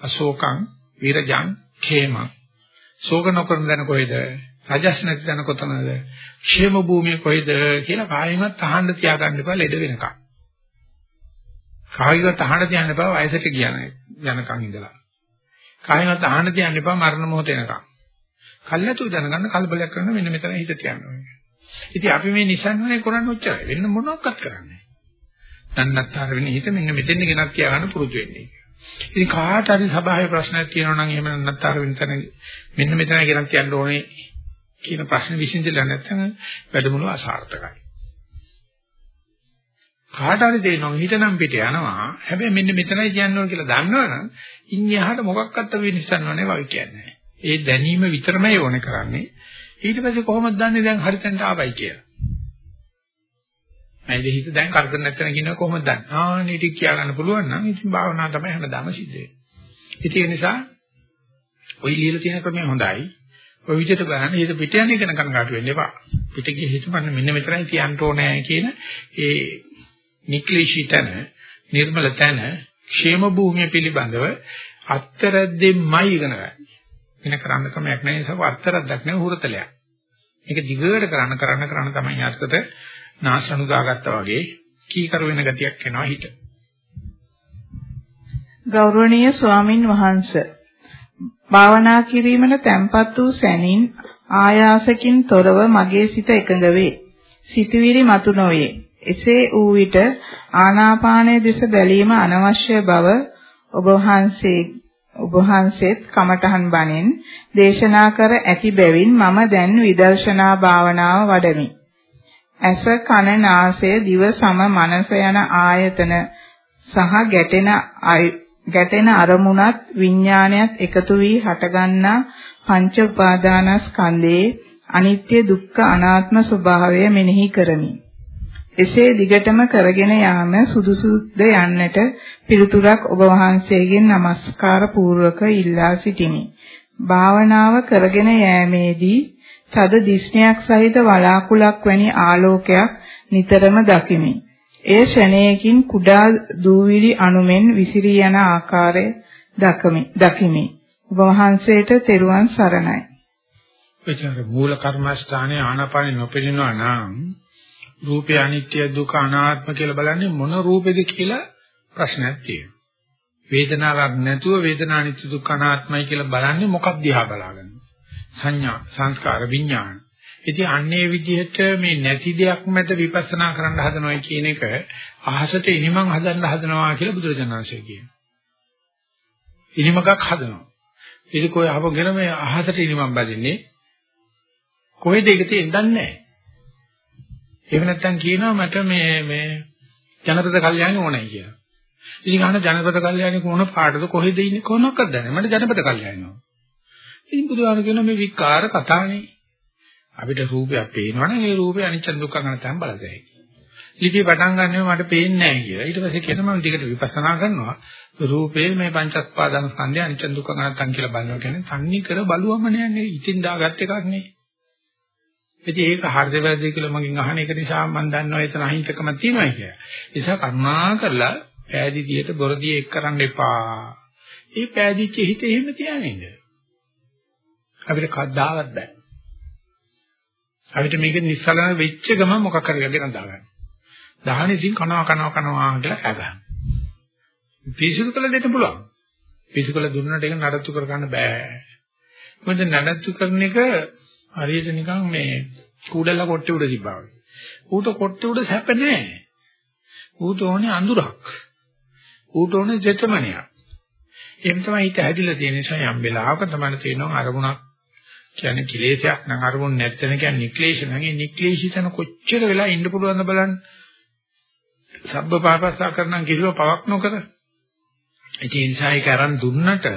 අශෝකං විරජං khේමං. ශෝක නොකරන දන කොහෙද? රජස් නැති තැන කොතනද? ക്ഷേම භූමිය කොහෙද කියලා කායිමත් අහන්න තියාගන්න එපා ලෙඩ වෙනකම්. කායිමත් අහන්න තියන්න එපා වයසට ගියන යනකම් ඉඳලා. කායිමත් අහන්න තියන්න එපා මරණ මොහොත එනකම්. කල්ැතු දැනගන්න කලබලයක් කරන මෙන්න මෙතන හිත තියන්න ඕනේ. ඉතින් අපි මේ නිසන්වනේ කරන්නේ ඔච්චරයි. වෙන මොනවත් කරන්නේ නැහැ. නන්නත්තර වෙන හිත මෙන්න මෙතෙන් ගෙනත් තියාගන්න පුරුදු වෙන්නේ. ඉතින් කාට හරි සභාවේ ප්‍රශ්නයක් තියෙනවා නම් එහෙම නැත්නම් අර වෙනතන මෙන්න මෙතන කියලා කියන්න ඕනේ කියන ප්‍රශ්න විසඳලා නැත්නම් වැඩමුළු අසාර්ථකයි. කාට හරි දෙනවා හිතනම් පිට යනවා. හැබැයි මෙන්න මෙතනයි කියන්න ඕන කියලා දන්නවනම් ඉන් එහාට මොකක්වත් වෙනසන්නව නෙවෙයි කියන්නේ. ඒ දැනීම විතරමයි ඕනේ කරන්නේ. ඊට පස්සේ කොහොමද දන්නේ දැන් හරියට ආවයි කියලා? මම හිත දැන් කරදර නැත්නම් කියනවා කොහොමද දන්නේ? ආනේ ටික කියා ගන්න පුළුවන් නම් ඉතින් භාවනාව තමයි හැමදාම සිද්ධ වෙන්නේ. ඉතින් ඒ නිසා ওই ලියලා තියෙන ක්‍රමය හොඳයි. ඔය විදිහට බලන්න හිත පිට යන එක කනගාටු වෙන්න එපා. පිට ගිය හිතපන්න මෙන්න මෙතනයි තියන්න ඕනේ කියන ඒ නික්ලිෂී තන, නිර්මල තන, ക്ഷേම භූමිය පිළිබඳව අත්තරද්දෙන්මයි ඉගෙන ගන්න. වෙන කරන්න ක්‍රමයක් නැහැ ඒක අත්තරද්දක් නෙවෙයි හුරතලයක්. මේක දිගට කරන්න කරන්න කරන්න තමයි අර්ථත නාශනු දාගත්තා වගේ කීකරු වෙන ගතියක් එනවා හිත. ගෞරවනීය ස්වාමින් වහන්සේ භාවනා කිරීමට තැම්පත් වූ සැනින් ආයාසකින් තොරව මගේ සිත එකඟ වේ. සිතුවිලි මතු නොවේ. එසේ වූ විට ආනාපානයේ දෙස බැලීම අනවශ්‍ය බව ඔබ වහන්සේ ඔබ වහන්සේත් කමඨහන් බණෙන් දේශනා කර ඇති බැවින් මම දැන් විදර්ශනා භාවනාව වඩමි. ඇස කන නාසය දිව සම මනස යන ආයතන සහ ගැටෙන ගැටෙන අරමුණත් විඥානයත් එකතු වී හටගන්නා පංච උපාදානස්කන්ධයේ අනිත්‍ය දුක්ඛ අනාත්ම ස්වභාවය මෙනෙහි කරමි. එසේ දිගටම කරගෙන යාම සුදුසුද යන්නට පිළිතුරක් ඔබ වහන්සේගෙන් নমස්කාර පූර්වක ඉල්ලා සිටිමි. භාවනාව කරගෙන යෑමේදී තද දිස්නයක් සහිත වලාකුලක් වැනි ආලෝකයක් නිතරම දකිමි. ඒ ෂණයකින් කුඩා දූවිලි අණුමෙන් විසිරී යන ආකාරය දකිමි. දකිමි. ඔබ වහන්සේට තෙරුවන් සරණයි. එචර මූල කර්මස්ථානයේ ආනාපානෙ නොපෙනෙනවා නම් රූපය අනිත්‍ය දුක අනාත්ම කියලා බලන්නේ මොන රූපෙද කියලා ප්‍රශ්නයක් තියෙනවා. වේදනාවක් නැතුව වේදනා අනිත්‍ය දුක් අනාත්මයි කියලා බලන්නේ මොකක් දිහා බලාගන්න. සංඥා, සංස්කාර, විඥාන. ඉතින් අන්නේ විදිහට මේ නැති දෙයක් මත විපස්සනා කරන්න හදනවා කියන එක අහසට ඉනිමන් හදන්න හදනවා කියලා බුදුරජාණන්සේ කියනවා. ඉනිමකක් හදනවා. ඒක කොයි අහපගෙන මේ අහසට ඉනිමන් බදින්නේ කොහෙද ඒක තියෙන්නේ දන්නේ නැහැ. එහෙම නැත්නම් කියනවා මට මේ මේ ජනපද කල්යාණි ඕනයි කියලා. ඉතින් අහන ජනපද කල්යාණි කොන පාටද කොහෙද ඉන්නේ කොනක්වත් දන්නේ මට ජනපද කල්යාණි ඕන. ඉතින් බුදුහාම කියනවා මේ විකාර කතානේ. අපිට රූපයක් පේනවනම් ඒ රූපේ අනිච්ච දුක්ඛ ගන්නතම් බලදැයි. ලිපිය පටන් ගන්නෙම මට පේන්නේ නැහැ කියලා. ඊට පස්සේ කියනවා මම ටිකට විපස්සනා කරනවා. රූපේ මේ පංචස්පාදන ස්කන්ධය අනිච්ච දුක්ඛ ගන්නතම් කියලා බලනවා කියන්නේ තන්නේ කර බලුවම නෑනේ. ඉතින් දාගත් එකක් නේ. ඉතින් ඒක හරිද වැරදිද කියලා මගෙන් අහන එක නිසා මම දන්නවා එතන අහිංසකම තියෙනවා කියලා. ඒ නිසා කරුණා කරලා පෑදීදියට බොරදී එක් කරන්න එපා. ඒ පෑදීච්ච හිත එහෙම තියාගෙන ඉන්න. අපිට කද්දාවත් බෑ. අපිට මේක නිස්සලන වෙච්ච ගම මොකක් හරි ගගෙන දාගන්න. දහණිසින් කනවා කනවා කනවා කියලා කගන්න. පිසුදු කළ දෙන්න පුළුවන්. පිසුදු කළ දුන්නට ඒක නඩත්තු කරගන්න බෑ. මොකද නඩත්තු කරන එක හරියට නිකන් මේ කූඩල කොට්ටේ උඩ තිබ්බා වගේ. ඌට කොට්ටේ උඩ සැප නැහැ. ඌට ඕනේ අඳුරක්. ඌට ඕනේ ජෙතමනියක්. එහෙම තමයි හිත හැදිලා තියෙන නිසා යම් වෙලාවක තමයි තේරෙනවා අරමුණක් කියන්නේ කිලේශයක් නම් අරමුණ නැත්නම් කියන්නේ නික්ලේශ නම් ඒ නික්ලේශිතන කොච්චර වෙලා ඉන්න පුළුවන්ද බලන්න. සබ්බ පාපස්සා කරනම් කිසිම පවක් නොකර. ඒ නිසා ඒක අරන් දුන්නට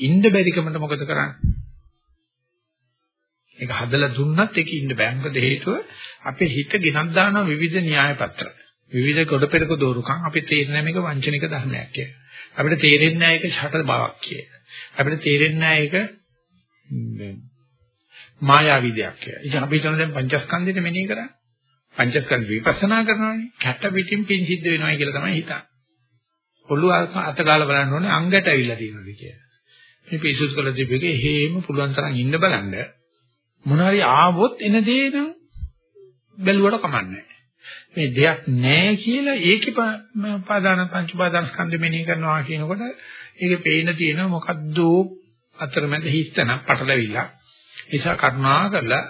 ඉන්න බැරිකමට මොකද කරන්නේ? ඒක හදලා දුන්නත් ඒක ඉන්න බෑ. මොකද හේතුව අපේ හිත ගෙනත් දානවා විවිධ න්‍යාය පත්‍ර. විවිධ කොට පෙරක දෝරුකම් අපි තේරෙන්නේ මේක වංචනික ධර්මයක් කියලා. අපිට තේරෙන්නේ නැහැ ඒක ෂට බවක් කියලා. අපිට තේරෙන්නේ නැහැ ඒක මායාවී දෙයක් කියලා. ඉතින් අපි හිතන දැන් පංචස්කන්ධෙට මෙනෙහි කරන්නේ. පංචස්කන්ධ විපස්සනා කරනවානේ. කැට පිටින් පින් සිද්ධ වෙනවා කියලා තමයි හිතන්නේ. ඔළුව අත ගාලා බලන්න ඕනේ අංගට ඇවිල්ලා තියෙනවද කියලා. මේ පිසුස් කළ දෙවිගේ හේම පුළුවන් තරම් ඉන්න බලන්න. මොනවාරි ආවොත් එන දේ නම් බැලුවට කමන්නේ මේ දෙයක් නැහැ කියලා ඒකේ පාදාන පංච පාදාන ස්කන්ධ මෙනෙහි කරනවා කියනකොට ඒකේ පේන තියෙන මොකද්ද අතරමැද හිස්තන පටලවිලා නිසා කරුණා කරලා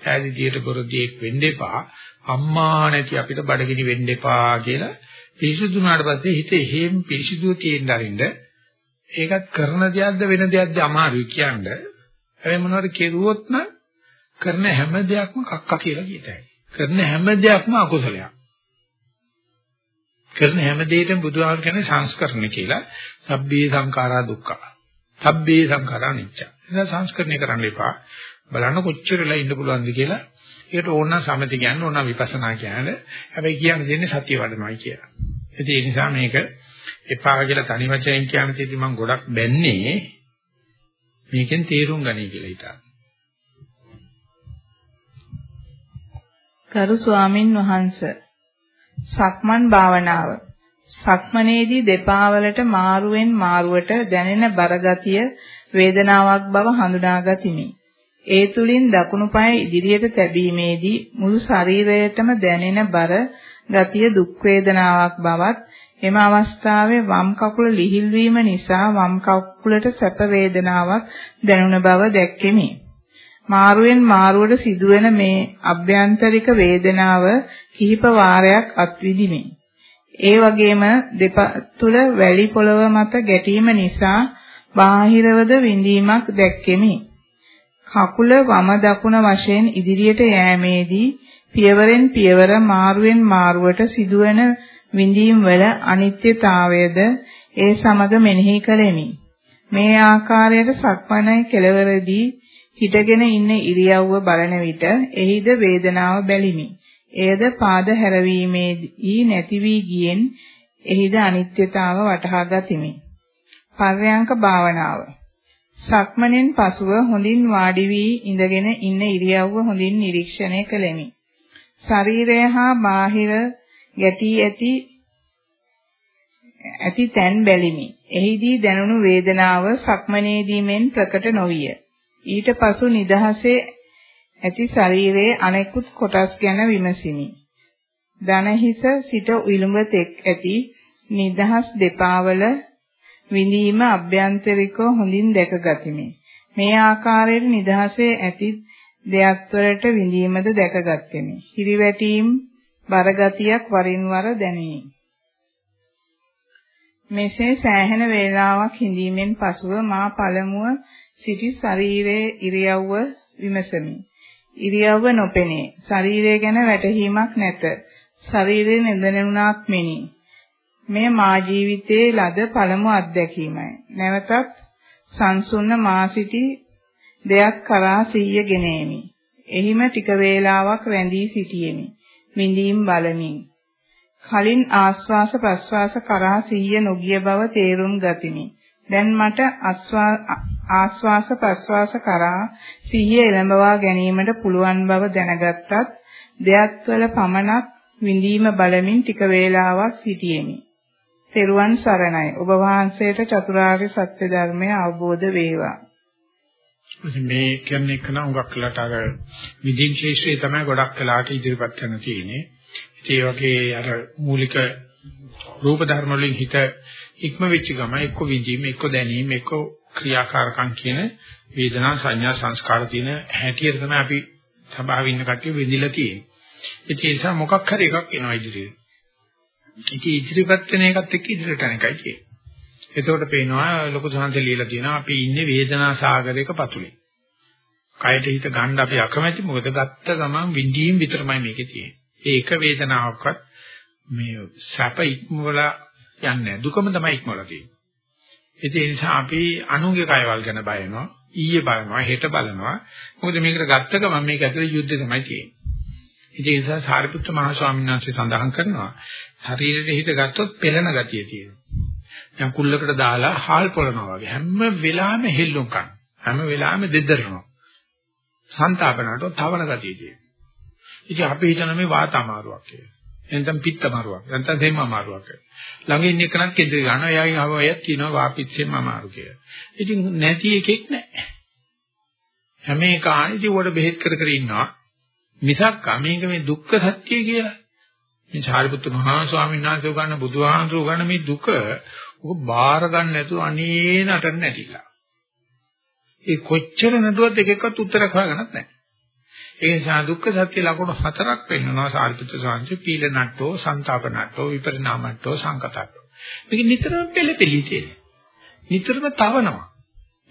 ඈදිදියට බොරදියෙක් වෙන්න එපා අම්මා නැති අපිට බඩගිනි වෙන්න එපා කියලා පිරිසිදුනාට පස්සේ හිත එහෙම පිරිසිදුව තියෙන්න අරින්න ඒකත් කරන දෙයක්ද වෙන දෙයක්ද අමාරුයි කියන්නේ. හැබැයි මොනවාරි කෙරුවොත් නම් කරන හැම දෙයක්ම කක්ක කියලා කියතයි. කරන හැම දෙයක්ම අකුසලයක්. කරන හැම දෙයකම බුදුහාම කියන්නේ සංස්කරණ කියලා. සබ්බේ සංඛාරා දුක්ඛ. සබ්බේ සංඛාරා නිච්ච. ඒක සංස්කරණය කරන්න එපා. බලන්න කොච්චරලා ඉන්න පුළුවන්ද කියලා. ඒකට ඕන නම් සමති කියන්නේ ඕන නම් විපස්සනා කියන්නේ. හැබැයි කියන්නේ දෙන්නේ සතිය වඩනවායි කියලා. ඒ නිසා මේක එපා කියලා තනි වචනෙන් කියන තේදී මම ගොඩක් බැන්නේ මේකෙන් තේරුම් ගනී කියලා හිතා. ගරු ස්වාමින් වහන්සේ සක්මන් භාවනාව සක්මනේදී දෙපා වලට මාරුවෙන් මාරුවට දැනෙන බරගතිය වේදනාවක් බව හඳුනාගතිමි. ඒ තුලින් දකුණු පාය ඉදිරියට තැබීමේදී මුළු ශරීරයටම දැනෙන බර ගතිය දුක් වේදනාවක් බවත් එම අවස්ථාවේ වම් කකුල ලිහිල් වීම නිසා වම් කකුලට සැප වේදනාවක් දැනුණ බව දැක්කෙමි. මාරුවෙන් මාරුවට සිදුවෙන මේ අභ්‍යන්තරික වේදනාව කිහිප වාරයක් අත්විඳිමි. ඒ වගේම දෙපතුල වැලි පොළව මත ගැටීම නිසා බාහිරවද විඳීමක් දැක්කෙමි. කකුල වම දකුණ වශයෙන් ඉදිරියට යෑමේදී පියවරෙන් පියවර මාරුවෙන් මාරුවට සිදුවන විඳීම් වල අනිත්‍යතාවයද ඒ සමග මෙනෙහි කළෙමි. මේ ආකාරයට සක්මණේ කෙලවරදී හිටගෙන ඉන්න ඉරියව්ව බලන විට එහිද වේදනාව බැලිමි. එයද පාද හැරවීමේදී නැති වී ගියෙන් එහිද අනිත්‍යතාව වටහා ගතිමි. පර්යංක භාවනාව. සක්මණෙන් පසුව හොඳින් වාඩි වී ඉඳගෙන ඉන්න ඉරියව්ව හොඳින් නිරීක්ෂණය කළෙමි. ශරීරය හා බාහිර ගැටී ඇති ඇති තැන් බැලිමි. එහිදී දැනුණු වේදනාව සක්මනේදී මෙන් ප්‍රකට නොවිය. ඊට පසු නිදහසේ ඇති ශරීරයේ අනෙකුත් කොටස් ගැන විමසිමි. දනහිස සිට උළුඹ තෙක් ඇති නිදහස් දෙපාවල විඳීම අභ්‍යන්තරිකව හොඳින් දැකගතිමි. මේ ආකාරයට නිදහසේ ඇති දෙයක් වලට විඳීමද දැකගත්ෙමි. හිරිවැටීම් බරගතියක් වරින් වර දැනේ. මෙසේ සෑහෙන වේලාවක් හිඳීමෙන් පසුව මා පළමුව සිටි ශරීරයේ ඉරියව්ව විමසමි. ඉරියව්ව නොපෙනේ. ශරීරය ගැන වැටහීමක් නැත. ශරීරයේ නිදනුණක් මෙනි. මේ මා ජීවිතයේ ලද පළමු අත්දැකීමයි. නැවතත් සංසුන්න මා සිටි දෙයක් කරා සිහිය ගෙනෙමි. එහිම ටික වේලාවක් රැඳී සිටියෙමි. විඳීම් බලමින්. කලින් ආස්වාස ප්‍රස්වාස කරා සිහිය නොගිය බව තේරුම් ගතිමි. දැන් මට ආස්වාස ප්‍රස්වාස කරා සිහිය එළඹවා ගැනීමට පුළුවන් බව දැනගත්තත් දෙයත්වල පමණක් විඳීම බලමින් ටික වේලාවක් සිටියෙමි. තෙරුවන් සරණයි. ඔබ වහන්සේට චතුරාර්ය සත්‍ය ධර්මය අවබෝධ වේවා. මේ කියන්නේ කන උගක් කළාට අර විදීන් ශේෂ්ත්‍රයේ තමයි ගොඩක් කලාට ඉදිරිපත් කරන තියෙන්නේ. ඒ වගේ අර මූලික රූප ධර්ම වලින් හිත ඉක්ම වෙච්ච ගම එක්ක විදීම එක්ක දැනීම එක්ක ක්‍රියාකාරකම් කියන වේදනා සංඥා සංස්කාර තියෙන හැටියට තමයි අපි සබාවෙ ඉන්න කට්ටිය වෙදිලා තියෙන්නේ. ඒ නිසා මොකක් හරි එකක් එනවා ඉදිරියට. ඉතින් ඉදිරිපත් වෙන එකත් එක්ක ඉදිරියට යන එකයි කියන්නේ. එතකොට පේනවා ලොකු සංහසේ ලියලා තියෙනවා අපි ඉන්නේ වේදනා සාගරයක පතුලේ. කයට හිත ගන්න අපි අකමැති මොකද ගත්ත ගමන් විඳීම් විතරමයි මේකේ තියෙන්නේ. ඒක වේදනාවක්වත් මේ සැප ඉක්මවලා යන්නේ දුකම තමයි ඉක්මවලා තියෙන්නේ. ඒ නිසා අපි අනුගේ කයවල් ගැන බය වෙනවා. ඊයේ බලනවා හෙට බලනවා. මොකද මේකට ගත්ත ගමන් මේක ඇතුලේ යුද්ධ තමයි තියෙන්නේ. ඒ නිසා සාරිපුත්‍ර මහ ස්වාමීන් වහන්සේ සඳහන් කරනවා ශරීරයේ හිත ගත්තොත් පෙළෙන ගතිය තියෙනවා. දැන් කුල්ලකට දාලා හාල් පොළනවා වගේ හැම වෙලාවෙම හෙල්ලුම් කරන. හැම වෙලාවෙම දෙදරනවා. සංతాපනට තවන ගතිය තියෙනවා. ඉතින් අපි හිතන මේ වාත අමාරුවක් කියලා. එතෙන් පිත්ත අමාරුවක්. නැත්නම් දෙම අමාරුවක් කියලා. ළඟ ඉන්න එකනත් කේන්ද්‍ර ගන්නවා. එයාගෙන් අහුව අයත් කියනවා වාපිච්චෙම අමාරු කියලා. ඉතින් නැති එකෙක් නැහැ. හැම එකානිදි උඩ බෙහෙත් කර කර ඉන්නවා. මිසක් මේක මේ දුක්ඛ සත්‍ය කියලා. මේ සාරිපුත්‍ර මහා ස්වාමීන් වහන්සේ උගන්න බුදුහාමුදුරු උගන්න මේ දුක ඔක බාර ගන්න නැතුව අනේ නටන්න නැතිලා. ඒ කොච්චර නඩුවත් එක එකක්වත් උත්තරයක් හොයාගන්නත් නැහැ. ඒ නිසා දුක්ඛ සත්‍ය ලකුණු හතරක් පෙන්වනවා සාරිපුත්‍ර සාංශ පීල නට්ටෝ, සංతాප නට්ටෝ, විපරිණාම නට්ටෝ, සංකතට්ටෝ. මේක නිතරම පෙළපෙලි තියෙන. නිතරම තවනවා.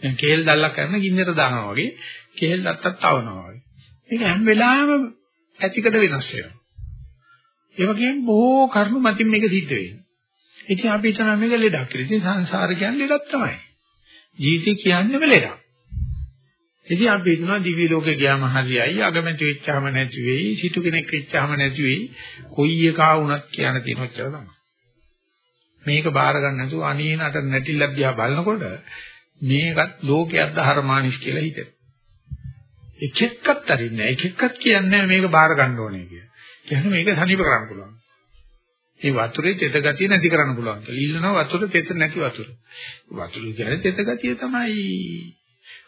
දැන් කේල් දැල්ලක් කරන ගින්නට දානවා වගේ කේල් දැත්තක් තවනවා වගේ. මේක හැම වෙලාවෙම ඇතිකඩ වෙනස් වෙනවා. ඒ වගේම බොහෝ කරුණු මතින් මේක සිද්ධ වෙනවා. ඉතින් අපි හිතනවා මේක ලෙඩක් කියලා. ඉතින් සංසාර කියන්නේ ලෙඩක් තමයි. ජීවිතය කියන්නේම ලෙඩක්. ඉතින් අපි හිතනවා දිව්‍ය ලෝකේ ගියාම හරියයි, අගමැති වෙච්චාම නැති වෙයි, සිටු කෙනෙක් වෙච්චාම නැති වෙයි, කොයි එකා වුණත් කියන තියෙනවා කියලා තමයි. මේක බාර ගන්න නැතුව අනේනට නැටිල්ලක් දිහා බලනකොට මේකත් ලෝකයක් දහරමානිස් කියලා හිතෙනවා. එක එක්කත් අරින්නේ නැහැ. එක එක්කත් කියන්නේ මේක බාර ගන්න ඕනේ කියලා. කියන්නේ මේක සනීප කරන්න පුළුවන්. මේ වතුරේ තෙත ගතිය නැති කරන්න පුළුවන් කියලා. ඊළනවා වතුර තෙත නැති වතුර. වතුර කියන්නේ තෙත ගතිය තමයි.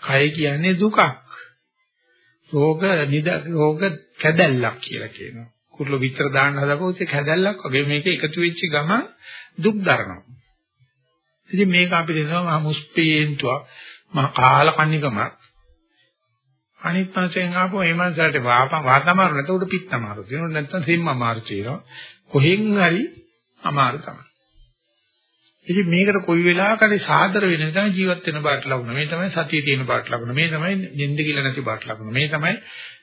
කය කියන්නේ දුකක්. රෝග නිද රෝග කැදැල්ලක් කියලා කියනවා. කුරුළු විතර දාන්න හදපුවොත් ඒ කැදැල්ලක් වගේ මේක එකතු වෙච්ච ගම දුක් දරනවා. ඉතින් මේක අපිට දෙනවා මහ මුස්පීන්තුවක් මහ කාලකන්නිකමක්. අනිත් පස්සෙන් ආපුව ඒ මනසට වාපා වාතමාරු නැත උඩ පිත්තමාරු තියෙනවා නැත්නම් සිම්ම අමාරු තියෙනවා. කොහෙන් හරි අමාරු තමයි. ඉතින් මේකට කොයි වෙලාවකරි සාදර වෙන නිසා ජීවත් වෙන බාට ලකුණ. මේ තමයි සතිය තියෙන බාට ලකුණ. මේ තමයි නිින්ද කියලා නැති බාට ලකුණ. මේ තමයි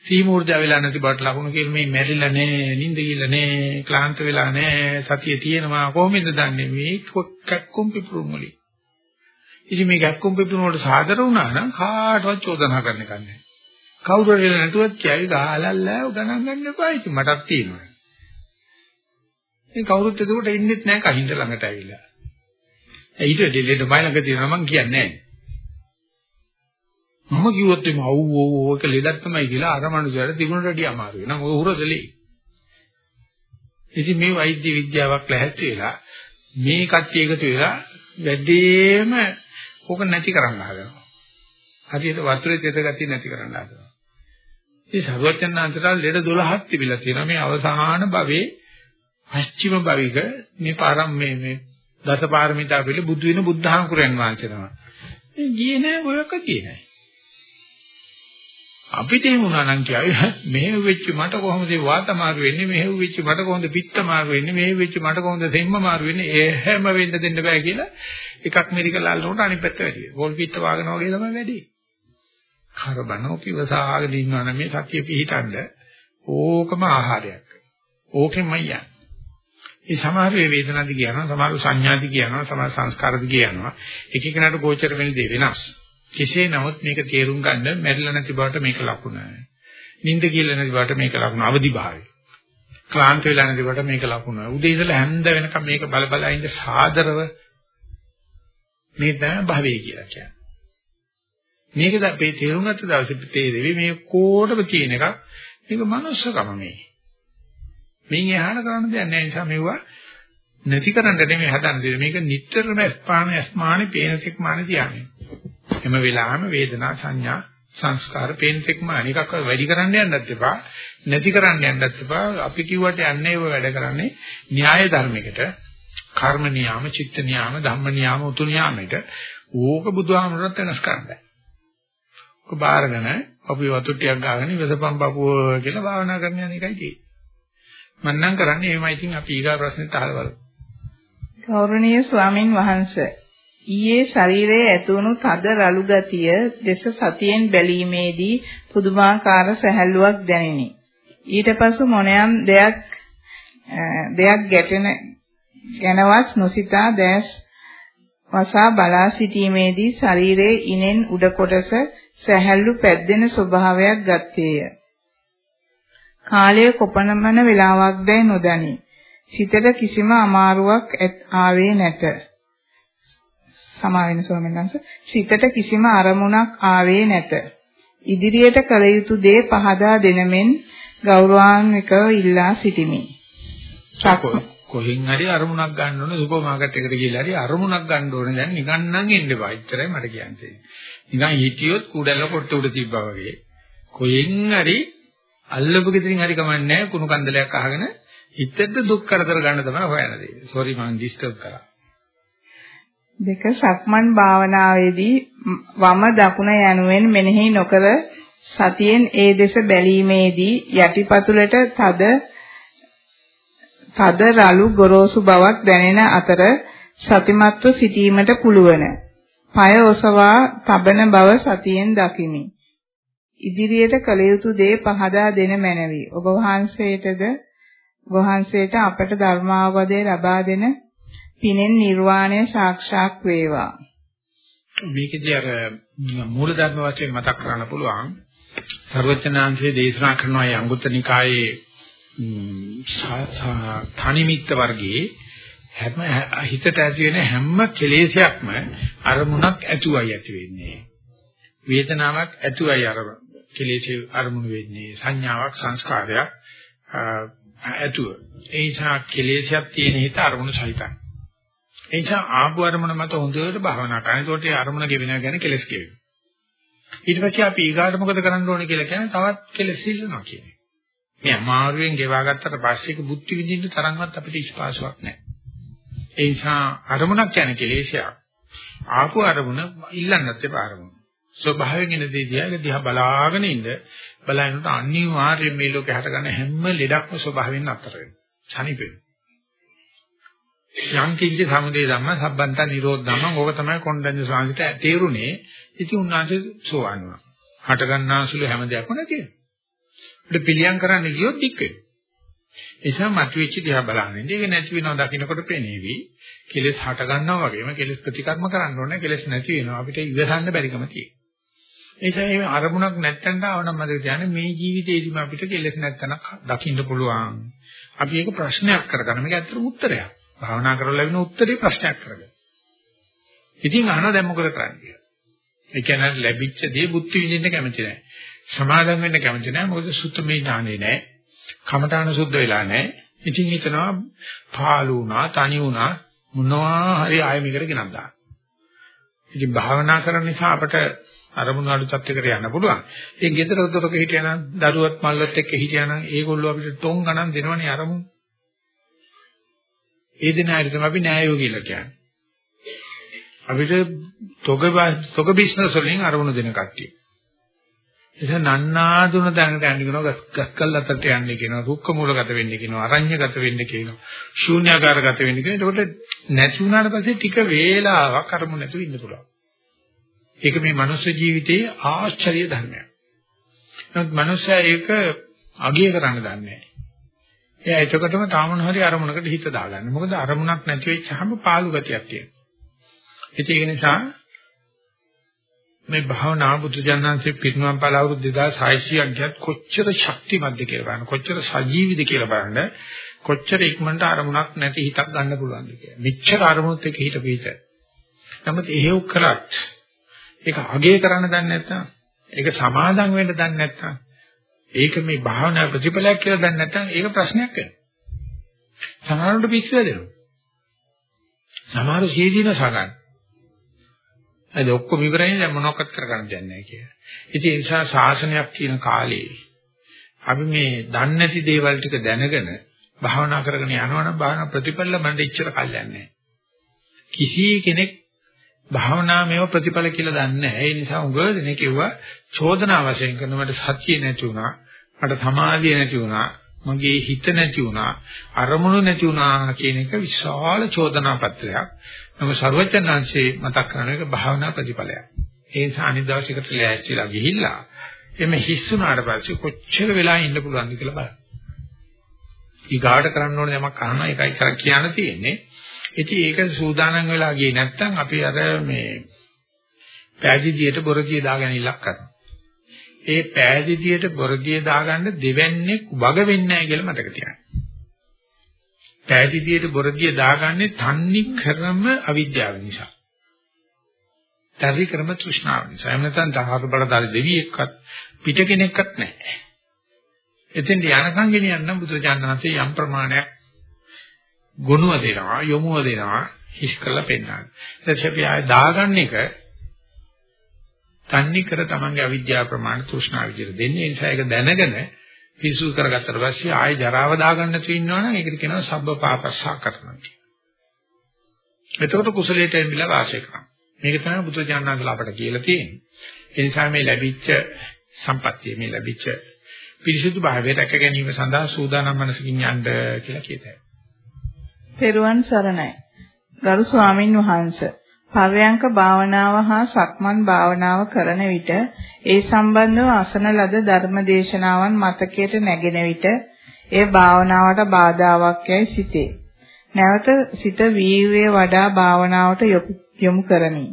සීමූර්ජා වෙලා නැති බාට ලකුණ කියලා මේ මැරිලා නෑ, නිින්ද කියලා නෑ, ක්ලාන්ත වෙලා නෑ, සතිය තියෙනවා කොහොමද දන්නේ මේ කැක්කුම් පිපුරුම් වලින්. ඉතින් මේ කැක්කුම් පිපුරුම් වලට සාදර වුණා නම් කාටවත් චෝදනා කරන්න කන්නේ. කවුරු හරි නැතුවත් කියයි ගහලල්ලා ගණන් ගන්න එපා. ඉතින් මටත් තියෙනවා. මේ කවුරුත් එතකොට ඉන්නෙත් නෑ කහින්ද ළඟට ඇවිල්ලා. ඊට දෙලෙඩ මයිලඟ තියෙනවා මං කියන්නේ නැහැ. මම කිව්වොත් එimhe අව් ඕ ඕක ලෙඩක් තමයි කියලා අර මනුස්සයාට තිබුණට වැඩිය අමාරු වෙනවා. මොකද උරදලේ. ඉතින් මේ වෛද්‍ය විද්‍යාවක් ලැහැත්ති වෙලා මේ කට්ටිය එකතු වෙලා වැඩිම ඕක නැති කරන්න හදනවා. හරියට වතුරේ තෙත ගතිය නැති කරන්න හදනවා. මේ සර්වඥාන්තරල් ලෙඩ 12ක් තිබිලා තියෙනවා. මේ අවසාන භවයේ පස්චිම භවික මේ පාරම් මේ මේ දසපාරමිතා පිළි බුදු වෙන බුද්ධහංකුරයන් වහන්සේ තමයි. මේ ගියේ නෑ ඔයක ගියේ නෑ. අපිට එහෙම වුණා නම් කියයි මෙහෙම වෙච්ච මට කොහොමද වාතමාරු වෙන්නේ මෙහෙම වෙච්ච මට කොහොමද පිත්තමාරු වෙන්නේ මෙහෙම වෙච්ච මට කොහොමද දෙම්මමාරු වෙන්නේ එහෙම වෙන්න දෙන්න බෑ කියලා එකක් මෙඩිකල් අල්ලනකොට අනිත් පැත්ත වැඩි. ගෝල් පිට වාගෙන වගේ තමයි වැඩි. කරබනෝ කිවසාගෙන ඉන්නවා නම් මේ සතිය පිහිටන්න ඕකම ආහාරයක්. ඕකෙමයි යන්නේ. ඒ සමහර වේ වේදනාදි කියනවා සමහර සංඥාදි කියනවා සමහර සංස්කාරදි කියනවා. එක එකනට ගෝචර වෙන දේ වෙනස්. කෙසේ නමුත් මේක තේරුම් ගන්න මැරිලා නැති බවට මේක ලකුණ. නිින්ද කියලා නැති බවට මේක ලකුණ. අවදි භාවය. ක්ලාන්ත වෙලා නැති බවට මේක ලකුණ. උදේ ඉඳලා හැන්ද වෙනකම් මේක බල බල ඉඳ සාදරව මේ තමයි භවය කියලා කියන්නේ. මේක දැන් තේරුම් ගත්ත දවසේ තේරෙවි මේ කොටම තියෙන එකක්. මේක මනුස්සකම මේ. මින් එහාට කරන්න දෙයක් නැහැ. නිසා මෙවුවා නැති කරන්න නෙමෙයි හදන්නේ මේක නිටතරම ස්පාන ස්මානේ පේනසෙක් මානේ තියන්නේ හැම වෙලාවෙම වේදනා සංඥා සංස්කාර පේනසෙක් මාන එකක් වැඩි කරන්න යන්නත් එපා. නැති කරන්න යන්නත් එපා. අපි කිව්වට යන්නේ ඒව වැඩ කරන්නේ න්‍යාය ධර්මයකට. කර්ම නියාම චිත්ත නියාම ධම්ම නියාම උතු නියාමයට. ඕක බුදුහාමුදුරත් වෙනස් කරන්නේ ඔක බාරගෙන අපි වතු ටිකක් ගාගෙන ඉවසපම් බපුව කියලා භාවනා කරන්න යන එකයි තියෙන්නේ. මම නම් කරන්නේ එහෙමයි ඉතින් අපි ඊගා ප්‍රශ්නෙට අහලා බලමු. ගෞරවනීය ස්වාමින් වහන්සේ ඊයේ ශරීරයේ ඇතුණු තද රළු ගතිය දෙස සතියෙන් බැලීමේදී පුදුමාකාර සැහැල්ලුවක් දැනිනි. ඊට පසු මොනියම් දෙයක් දෙයක් ගැටෙන ගැනවත් නොසිතා දැස් වසා බලා සිටීමේදී ශරීරයේ ඉනෙන් උඩ කොටස සැහැල්ලු පැද්දෙන ස්වභාවයක් ගත්තේය. කාලය කොපමණ වේලාවක්දයි නොදනි. සිතට කිසිම අමාරුවක් ආවේ නැත. සමා වෙන ස්වාමීන් වහන්සේ සිතට කිසිම අරමුණක් ආවේ නැත. ඉදිරියට කළ යුතු දේ පහදා දෙනමෙන් ගෞරවාන්විතව ඉල්ලා සිටිමි. කොහෙන් හරි අරමුණක් ගන්න ඕනේ සුපර් මාකට් එකට ගිහලා හරි අරමුණක් ගන්න ඕනේ දැන් නිකන් නම් එන්න එපා. එච්චරයි මට කියන්නේ. නිකන් හිටියොත් කුඩල පොට්ට උඩ තිබ්බා වගේ. කොහෙන් හරි අල්ලපු ගෙදරින් හරි කමන්නේ නැහැ කුණු කන්දලයක් අහගෙන හිතෙද්ද දුක් කරදර ගන්න තමයි හොයන්නේ. සෝරි මම ඩිස්ටර්බ් කරා. දෙක සක්මන් භාවනාවේදී වම දකුණ යනුවෙන් මෙනෙහි නොකර සතියෙන් ඒ දෙස බැලීමේදී යටිපතුලට තද තද රළු ගොරෝසු බවක් දැනෙන අතර සතිමත්ව සිටීමට පුළුවන්. পায় ඔසවා තබන බව සතියෙන් දකිමි. ඉදිරියට කළ යුතු දේ පහදා දෙන මැනවි. ඔබ වහන්සේටද වහන්සේට අපට ධර්මාවබෝධය ලබා දෙන පිනෙන් නිර්වාණය සාක්ෂාත් වේවා. මේකදී අර මූල ධර්ම වශයෙන් මතක් කරන්න පුළුවන්. සර්වඥාන්සේ දේශනා කරන අය අංගුත්තර නිකායේ තනිමිත්ත වර්ගයේ හැම හිතට ඇති වෙන හැම කෙලෙසයක්ම අරමුණක් ඇතුවයි ඇති වෙන්නේ. වේදනාවක් ඇතුවයි අර කෙලෙසේ අරමුණු වෙන්නේ. සංඥාවක් සංස්කාරයක් ඇතුව. ඒ නිසා කෙලෙසයක් තියෙන හිත අරමුණු සහිතයි. ඒ නිසා ආපු අරමුණ මත හොඳට භාවනා කරන. ඒකට ඒ අරමුණ ගෙවෙනවා කියන්නේ කෙලස් කෙවෙනවා. ඊට පස්සේ අපි ඊගාට මොකද කරන්න ඕනේ කියලා කියන්නේ තවත් කෙලස් ඉල්ලනවා කියන්නේ. මේ අමාරුවෙන් ගෙවා ගත්තට පස්සේ ඒක බුද්ධි විදින්න තරම්වත් අපිට ස්පාසාවක් නැහැ. ඒ නිසා අරමුණක් කියන්නේ කෙලෙසයක්. ආපු අරමුණ ඉල්ලන්නත් එපා අරමුණ. ස්වභාවයෙන් එන දේ දිහා දිහා බලාගෙන ඉන්න බලනකොට අනිවාර්යයෙන් මේ ලෝකේ හටගන්න හැම ලෙඩක්ම ස්වභාවයෙන් අතර වෙනවා. ඡනිපෙනවා. යම් කිංච සමුදේ ධම්ම සම්බන්ත නිරෝධ ධම්ම ඕක තමයි කොණ්ඩඤ්ඤ ස්වාමීන්ට තේරුනේ. ඉතින් උන්වහන්සේ සෝවන් වුණා. හට ගන්නාසුළු හැම දෙයක්ම නැති වෙනවා. අපිට පිළියම් කරන්න ගියොත් දික් වෙනවා. ඒ නිසා මතුවෙච්ච දිහා බලන්නේ. ඒක නැති වෙනවා දකින්නකොට පෙනේවි. කෙලෙස් හට ගන්නවා වගේම කෙලෙස් ප්‍රතිකර්ම කරන්න ඕනේ. කෙලෙස් නැති වෙනවා. අපිට ඉවසන්න බැරිකම තියෙනවා. ඒ නිසා මේ අරමුණක් නැත්තන් ආවනම් මම කියන්නේ මේ ජීවිතේදීම අපිට කෙලෙස් නැත්තනක් දකින්න පුළුවන්. අපි ඒක ප්‍රශ්නයක් කරගන්න. මේක ඇත්තට උත්තරයක්. භාවනා කරලා ලැබෙන උත්තරේ ප්‍රශ්නයක් කරගන්න. ඉතින් අහන දැන් මොකද කරන්නේ? ඒ කියන්නේ ලැබිච්ච දේ බුද්ධ විඳින්න කැමති නැහැ. සමාදම් වෙන්න කැමති නැහැ. මොකද සුත්තමේ ඥානෙ නැහැ. කමඨාන සුද්ධ වෙලා නැහැ. ඉතින් හිතනවා පාළු වුණා, තනි වුණා මොනවා හරි ආයෙ මේකට ගෙනත් දාන්න. ඉතින් භාවනා කරන නිසා අපට අරමුණු අඩු තත්යකට යන්න පුළුවන්. ඒ ගෙදර දොරක හිටියනම් දරුවත් මල්ලත් එක්ක හිටියනම් ඒගොල්ලෝ අපිට තොන් ගණන් දෙනවනේ අරමුණු. ඒ දින හරි තමයි අපි න්යායෝ කියලා කියන්නේ. අපිට තොග තොග බිස්නස් වලින් අරමුණු දෙන කට්ටිය. එතන නන්නාදුන දැනට යන්නේ කියනවා ගස් ගස්කල් අතට යන්නේ කියනවා රුක්ක මූලගත වෙන්නේ කියනවා අරඤ්‍යගත වෙන්නේ කියනවා ශූන්‍යාකාරගත වෙන්නේ කියනවා. ඒකට නැති වුණාට පස්සේ ටික වේලාවක් අරමුණ නැතුව ඉන්න පුළුවන්. ඒක මේ මනුස්ස ජීවිතයේ ආශ්චර්ය ධර්මයක්. නමුත් මනුස්සයා ඒක අගය කරන්න දන්නේ නැහැ. එයා එතකොටම තාමන හරි අරමුණකට හිත දාගන්න. මොකද අරමුණක් නැති වෙච්චාම පාළු ගතියක් තියෙනවා. ඒක නිසා මේ භාවනා බුදුජානන්සේ පිරිනුවම් පාල අවුරුදු 2600ක් ගියත් කොච්චර ශක්තිමත්ද කියලා බලන්න කොච්චර සජීවිද කියලා බලන්න කොච්චර ඉක්මනට අරමුණක් නැති හිතක් ගන්න පුළුවන්ද කියලා. මෙච්චර අරමුණුත් එක්ක හිත පිට. නමුත් එහෙව් කළත් ඒක අගය කරන්න දන්නේ නැත්නම් ඒක සමාදම් වෙන්න දන්නේ නැත්නම් ඒක මේ භාවනා ප්‍රතිඵලයක් කියලා දන්නේ නැත්නම් ඒක ප්‍රශ්නයක් වෙනවා. සමහරවිට පිස්සු වෙනවා. සමහර සීදීන සගන්න. අද ඔක්කොම ඉවරයි දැන් මොනවක්වත් කරගන්න දෙයක් නැහැ කියලා. ඉතින් ඒ නිසා ශාසනයක් තියෙන කාලේ අපි මේ දන්නේ නැති දේවල් ටික දැනගෙන භාවනා කරගෙන යනවනම් භාවනා ප්‍රතිඵල මන්ට ඉච්චර කල්යන්නේ කිසි කෙනෙක් භාවනාමය ප්‍රතිඵල කියලා දන්නේ නැහැ. ඒ නිසා උගව දෙනේ කිව්වා චෝදනා වශයෙන් කරන මට සතිය නැති වුණා. මට සමාධිය නැති වුණා. මගේ හිත නැති වුණා. අරමුණු නැති වුණා කියන එක විශාල චෝදනා පත්‍රයක්. නම ਸਰවඥාන්සේ මතක් කරන එක භාවනා ප්‍රතිඵලයක්. ඒ නිසා අනිද්දාසිකට ලෑස්තිලා ගිහිල්ලා එමෙ හිස්සුනාට පස්සේ කොච්චර වෙලා ඉන්න පුළුවන්ද කියලා බලන්න. ඊගාට කරන්න ඕනේ යමක් අහන එකයි කර කියන්න තියෙන්නේ. ඉතින් ඒක සූදානම් වෙලා ගියේ නැත්නම් අපි අර මේ පෑදීදියට බොරදිය දාගෙන ඉලක්ක කරනවා. ඒ පෑදීදියට බොරදිය දාගන්න දෙවන්නේ වග වෙන්නේ නැහැ කියලා මතක තියාගන්න. පෑදීදියට බොරදිය දාගන්නේ තන්නේ කරම අවිද්‍යාව නිසා. තරි ක්‍රම තෘෂ්ණාව නිසා. එහෙම නැත්නම් දහහර බලදාරි දෙවියෙක්වත් පිට කෙනෙක්වත් නැහැ. එතෙන් යනකම් ගෙනියන්න බුදුචානන්සේ යම් ප්‍රමාණයක් ගුණව දෙනවා, යොමුව දෙනවා, හිස් කරලා පෙන්නනවා. ඊට පස්සේ අපි ආය දාගන්න එක තන්නේ කර තමන්ගේ අවිද්‍යාව ප්‍රමාණ තෘෂ්ණාව විදිහට දෙන්නේ. ඒ නිසා ඒක දැනගෙන පිසු කරගත්තට පස්සේ ආය ජරාව දාගන්න තු ඉන්නවනම් ඒකට කියනවා සබ්බ පාපස්සා කරනවා කියලා. එතකොට කුසලයට එමිලා වාසය කරනවා. මේක තමයි බුදුජානනාංශල අපට කියලා තියෙන්නේ. ඒ නිසා මේ ලැබිච්ච සම්පත්තිය මේ ලැබිච්ච පිරිසුදු භාවය රැක ගැනීම සඳහා සූදානම් මනසකින් යන්න කියලා කියතයි. පෙරුවන් සරණයි. ගරු ස්වාමින් වහන්සේ පර්යංක භාවනාව හා සක්මන් භාවනාව කරන විට ඒ සම්බන්ධව අසන ලද ධර්ම දේශනාවන් මතකයට නැගෙන විට ඒ භාවනාවට බාධාවක් යයි සිතේ. නැවත සිත වීර්යය වඩා භාවනාවට යොමු කරමි.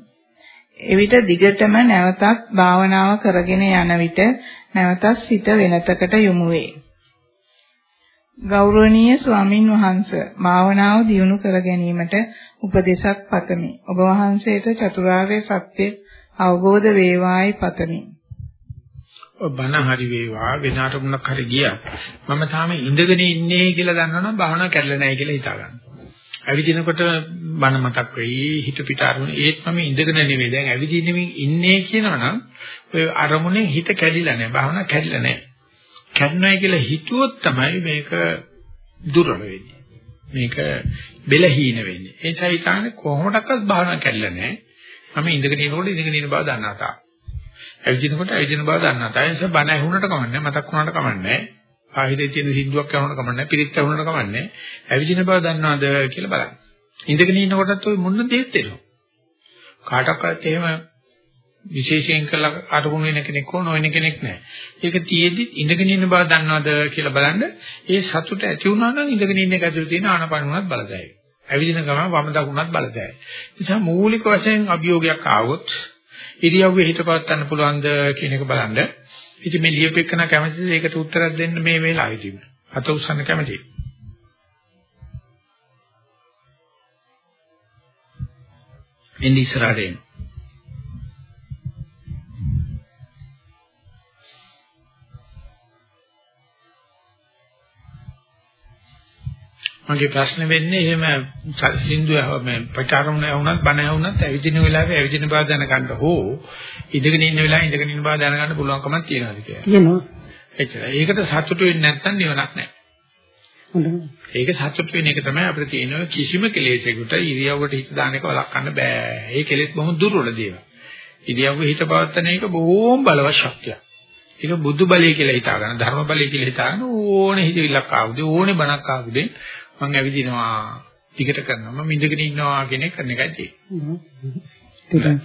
එවිට දිගටම නැවතත් භාවනාව කරගෙන යන විට නැවතත් සිත වෙනතකට යොමු වේ. ගෞරවනීය ස්වාමින් වහන්සේ භාවනාව දියුණු කර ගැනීමට උපදේශක් පතමි. ඔබ වහන්සේට චතුරාර්ය සත්‍ය අවබෝධ වේවායි පතමි. බණ හරි වේවා වෙන අරමුණක් හරි ගියා. මම තාම ඉඳගෙන ඉන්නේ කියලා දන්නවනම් භාවනාව කැඩලා නැහැ කියලා හිතා ගන්න. ඇවිදිනකොට බණ මතක් වෙයි හිත පිට අරමුණ ඒත් මම ඉඳගෙන නෙවෙයි දැන් ඇවිදින්නමින් ඉන්නේ කියනවනම් ඔය අරමුණෙන් හිත කැඩිලා නැහැ. භාවනාව කැඩිලා නැහැ. කැඩනයි කියලා හිතුවොත් තමයි මේක දුර්වල වෙන්නේ. මේක බෙලහීන වෙන්නේ. ඒ නිසා හිතන්නේ කොහොමඩක්වත් භාවනා කැඩිලා නැහැ. මම ඉඳගෙන ඉනකොට ඉඳගෙන ඉන්න බව දන්නා තා. ඇවිදිනකොට ඇවිදින බව දන්නා තා. ඒ නිසා බණ ඇහුනට කමන්නේ මතක් වුණාට කමන්නේ. ආහිරේ තියෙන සින්දුවක් ඇහුනට කමන්නේ. පිරිත් ඇහුනට කමන්නේ. ඇවිදින බව දන්නවද කියලා බලන්න. ඉඳගෙන ඉන්නකොටත් ඔය මොන දෙයක් එනවා. කාටවත් එහෙම විශේෂයෙන් කළා අරමුණු වෙන කෙනෙක් හෝ නොවන කෙනෙක් නැහැ. ඒක තියේදි ඉඳගෙන ඉන්න බව දන්නවද කියලා බලන්න. ඒ සතුට ඇති වුණා නම් ඉඳගෙන ඉන්න එක ඇතුළේ තියෙන ආනපනුණත් බලදෑයි. ඇවිදින ගමන් වම දකුණත් බලදෑයි. නිසා මූලික වශයෙන් අභියෝගයක් ආවොත් ඉරියව්වේ හිත පවත්වන්න පුළුවන්ද කියන එක බලන්න. ඉතින් මේ ලියපෙකන කැමතිද ඒකට උත්තරයක් දෙන්න මේ වෙලාවෙදී. අත උස්සන්න කැමතියි. එන්නේ ඉස්සරහට එන්න. මගේ ප්‍රශ්න වෙන්නේ එහෙම සින්දු මේ ප්‍රචාරණ වුණත් බණ වුණත් ඇවිදින වෙලාවේ ඇවිදින බව දැනගන්න හෝ ඉඳගෙන ඉන්න වෙලාවේ ඉඳගෙන ඉන්න බව දැනගන්න පුළුවන්කමක් තියෙනවාද කියලා. තියෙනවා. එච්චර. ඒකට සතුටු වෙන්නේ නැත්නම් නිවනක් නැහැ. හොඳයි. ඒක සතුටු වෙන එක තමයි අපිට තියෙන කිසිම කෙලෙසයකට ඉරියව්වට හිත දාන එක වළක්වන්න බෑ. ඒ කෙලෙස් බොහොම දුර්වල දේවල්. ඉරියව්ව හිත පවත්තන එක බොහොම බලවත් ශක්තියක්. ඒක බුදු බලය කියලා හිතා ගන්න ධර්ම බලය කියලා හිතා ගන්න ඕනේ හිතවිල්ලක් ආවුද ඕනේ බණක් ආවුද මම ඇවිදිනවා ටිකට කරනවා මම ඉඳගෙන ඉන්නවා කියන එක කරන එකයි තියෙන්නේ.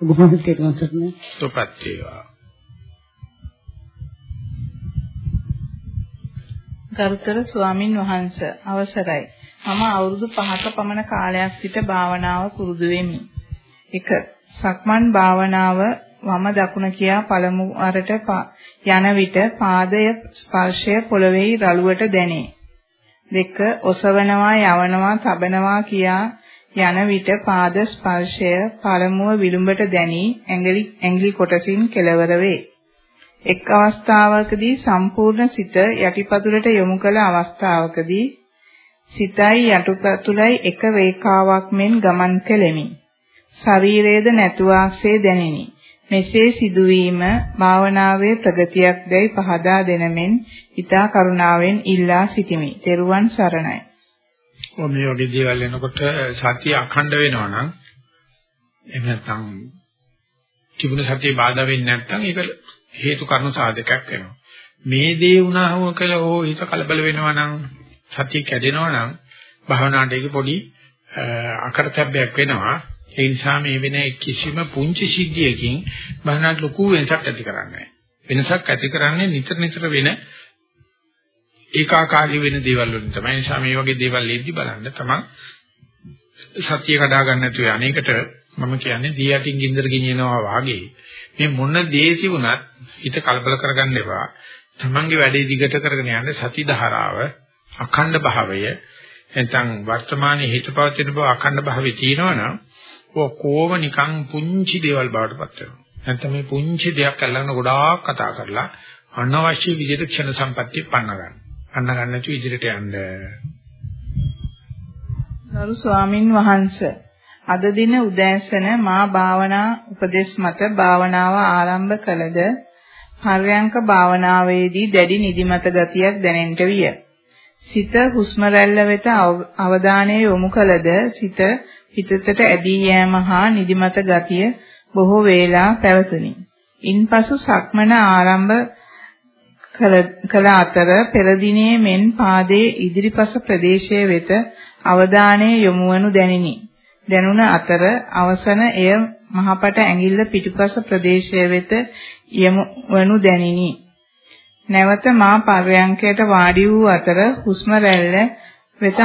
ඔබ වහන්සේ තේරුම් ගන්න. සුපත් වේවා. ගරුතර ස්වාමින් වහන්සේ අවසරයි. මම අවුරුදු 5ක පමණ කාලයක් සිට භාවනාව පුරුදු වෙමි. 1. සක්මන් භාවනාව වම දකුණ කියා පළමු වරට යන විට පාදය ස්පර්ශය පොළවේ රළුවට දැනේ. දෙක ඔසවනවා යවනවා තබනවා කියා යන විට පාද ස්පර්ශය පළමුව විලුඹට දැනී ඇඟිලි ඇඟිලි කොටසින් කෙලවර වේ. එක් අවස්ථාවකදී සම්පූර්ණ සිත යටිපතුලට යොමු කළ අවස්ථාවකදී සිතයි යටිපතුලයි එක වේකාවක් මෙන් ගමන් කෙලෙමි. ශරීරයේද නැතුවාක්සේ දැනිනි. මෙසේ සිදුවීම භාවනාවේ ප්‍රගතියක් දැයි පහදා දෙනමෙන් ඊතා කරුණාවෙන් ඉල්ලා සිටිමි. ත්වන් සරණයි. ඔය මේ වගේ දේවල් එනකොට සතිය අඛණ්ඩ වෙනවා නම් එහෙම නැත්නම් තිබුණ සතිය බාධා වෙන්නේ නැත්නම් ඒක හේතු කාරණු සාධකයක් වෙනවා. මේ දේ වුණාම කළ ඕ හිත කලබල වෙනවා නම් සතිය කැඩෙනවා නම් භාවනාවට ඒක පොඩි අකරතැබ්බයක් වෙනවා. ඒ නිසා මේ වෙන කිසිම පුංචි සිද්ධියකින් බහනට ලොකු වෙනසක් ඇති කරන්නේ වෙනසක් ඇති කරන්නේ නිතර නිතර වෙන ඒකාකාරී වෙන දේවල් වලින් තමයි. නිසා මේ වගේ දේවල් ලෙද්දි බලන්න තමයි සත්‍ය කඩා ගන්න නැතුව අනේකට මම කියන්නේ දී යටින් ගින්දර ගෙනියනවා වාගේ මේ මොන දේසි වුණත් හිත කලබල කරගන්න එපා. තමන්ගේ වැඩේ දිගට කරගෙන යන්න සති ධාරාව අඛණ්ඩ භාවය නැත්නම් වර්තමානයේ හිතපවතින බව අඛණ්ඩ භාවයේ තියෙනවනම් කොහොම නිකන් පුංචි දේවල් බවට පත් වෙනවා. නැත්නම් මේ පුංචි දෙයක් අල්ලගෙන ගොඩාක් කතා කරලා අනවශ්‍ය විදිහට ක්ෂණ සම්පත්තිය පන්න ගන්න. පන්න ගන්න නැතුව ඉදිරියට යන්න. ගරු ස්වාමින් වහන්සේ අද දින උදෑසන මා භාවනා උපදේශ මත භාවනාව ආරම්භ කළද පර්යංක භාවනාවේදී දැඩි නිදිමත ගතියක් දැනෙන්නට විය. සිත හුස්ම රැල්ල වෙත අවධානය යොමු කළද සිත හිතට ඇදී යෑම හා නිදිමත ගතිය බොහෝ වේලා පැවතුණි. ඉන්පසු සක්මන ආරම්භ කළ අතර පෙර දිනේ මෙන් පාදයේ ඉදිරිපස ප්‍රදේශයේ වෙත අවධානය යොමු වනු දැනිනි. දැනුණ අතර අවසන එය මහපට ඇඟිල්ල පිටුපස ප්‍රදේශය වෙත යොමු වනු දැනිනි. නැවත මා පර්යංකයට වාඩි වූ අතර හුස්ම රැල්ල වෙත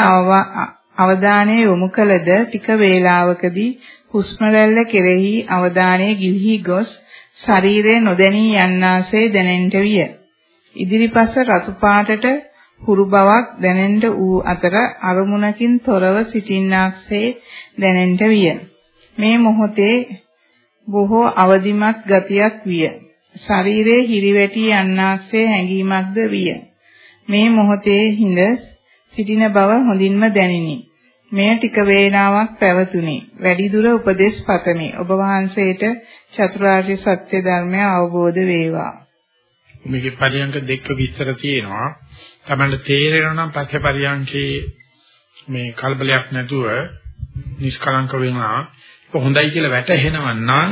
අවධානය යොමු කළද ටික වේලාවකදී හුස්ම රැල්ල කෙරෙහි අවධානය ගිලිහි ගොස් ශරීරයේ නොදැනී යන්නාසේ දැනෙන්නට විය. ඉදිරිපස රතු පාටට හුරු බවක් දැනෙන්නට වූ අතර අරමුණකින් තොරව සිටින්නාක්සේ දැනෙන්නට විය. මේ මොහොතේ බොහෝ අවදිමත් ගතියක් විය. ශරීරයේ හිරිවැටි යන්නාක්සේ හැඟීමක්ද විය. මේ මොහොතේ හිඳ සිටින බව හොඳින්ම දැනිනි. මෙය ටික වේලාවක් පැවතුණි. වැඩිදුර උපදේශ පතමි. ඔබ වහන්සේට චතුරාර්ය සත්‍ය ධර්මය අවබෝධ වේවා. මේකේ පරියන්ක දෙක විස්තර තියෙනවා. තමයි තේරෙනවා නම් පස්සේ පරියන්කේ මේ කලබලයක් නැතුව නිෂ්කලංක වෙනවා. ඒක හොඳයි කියලා වැටහෙනවා නම්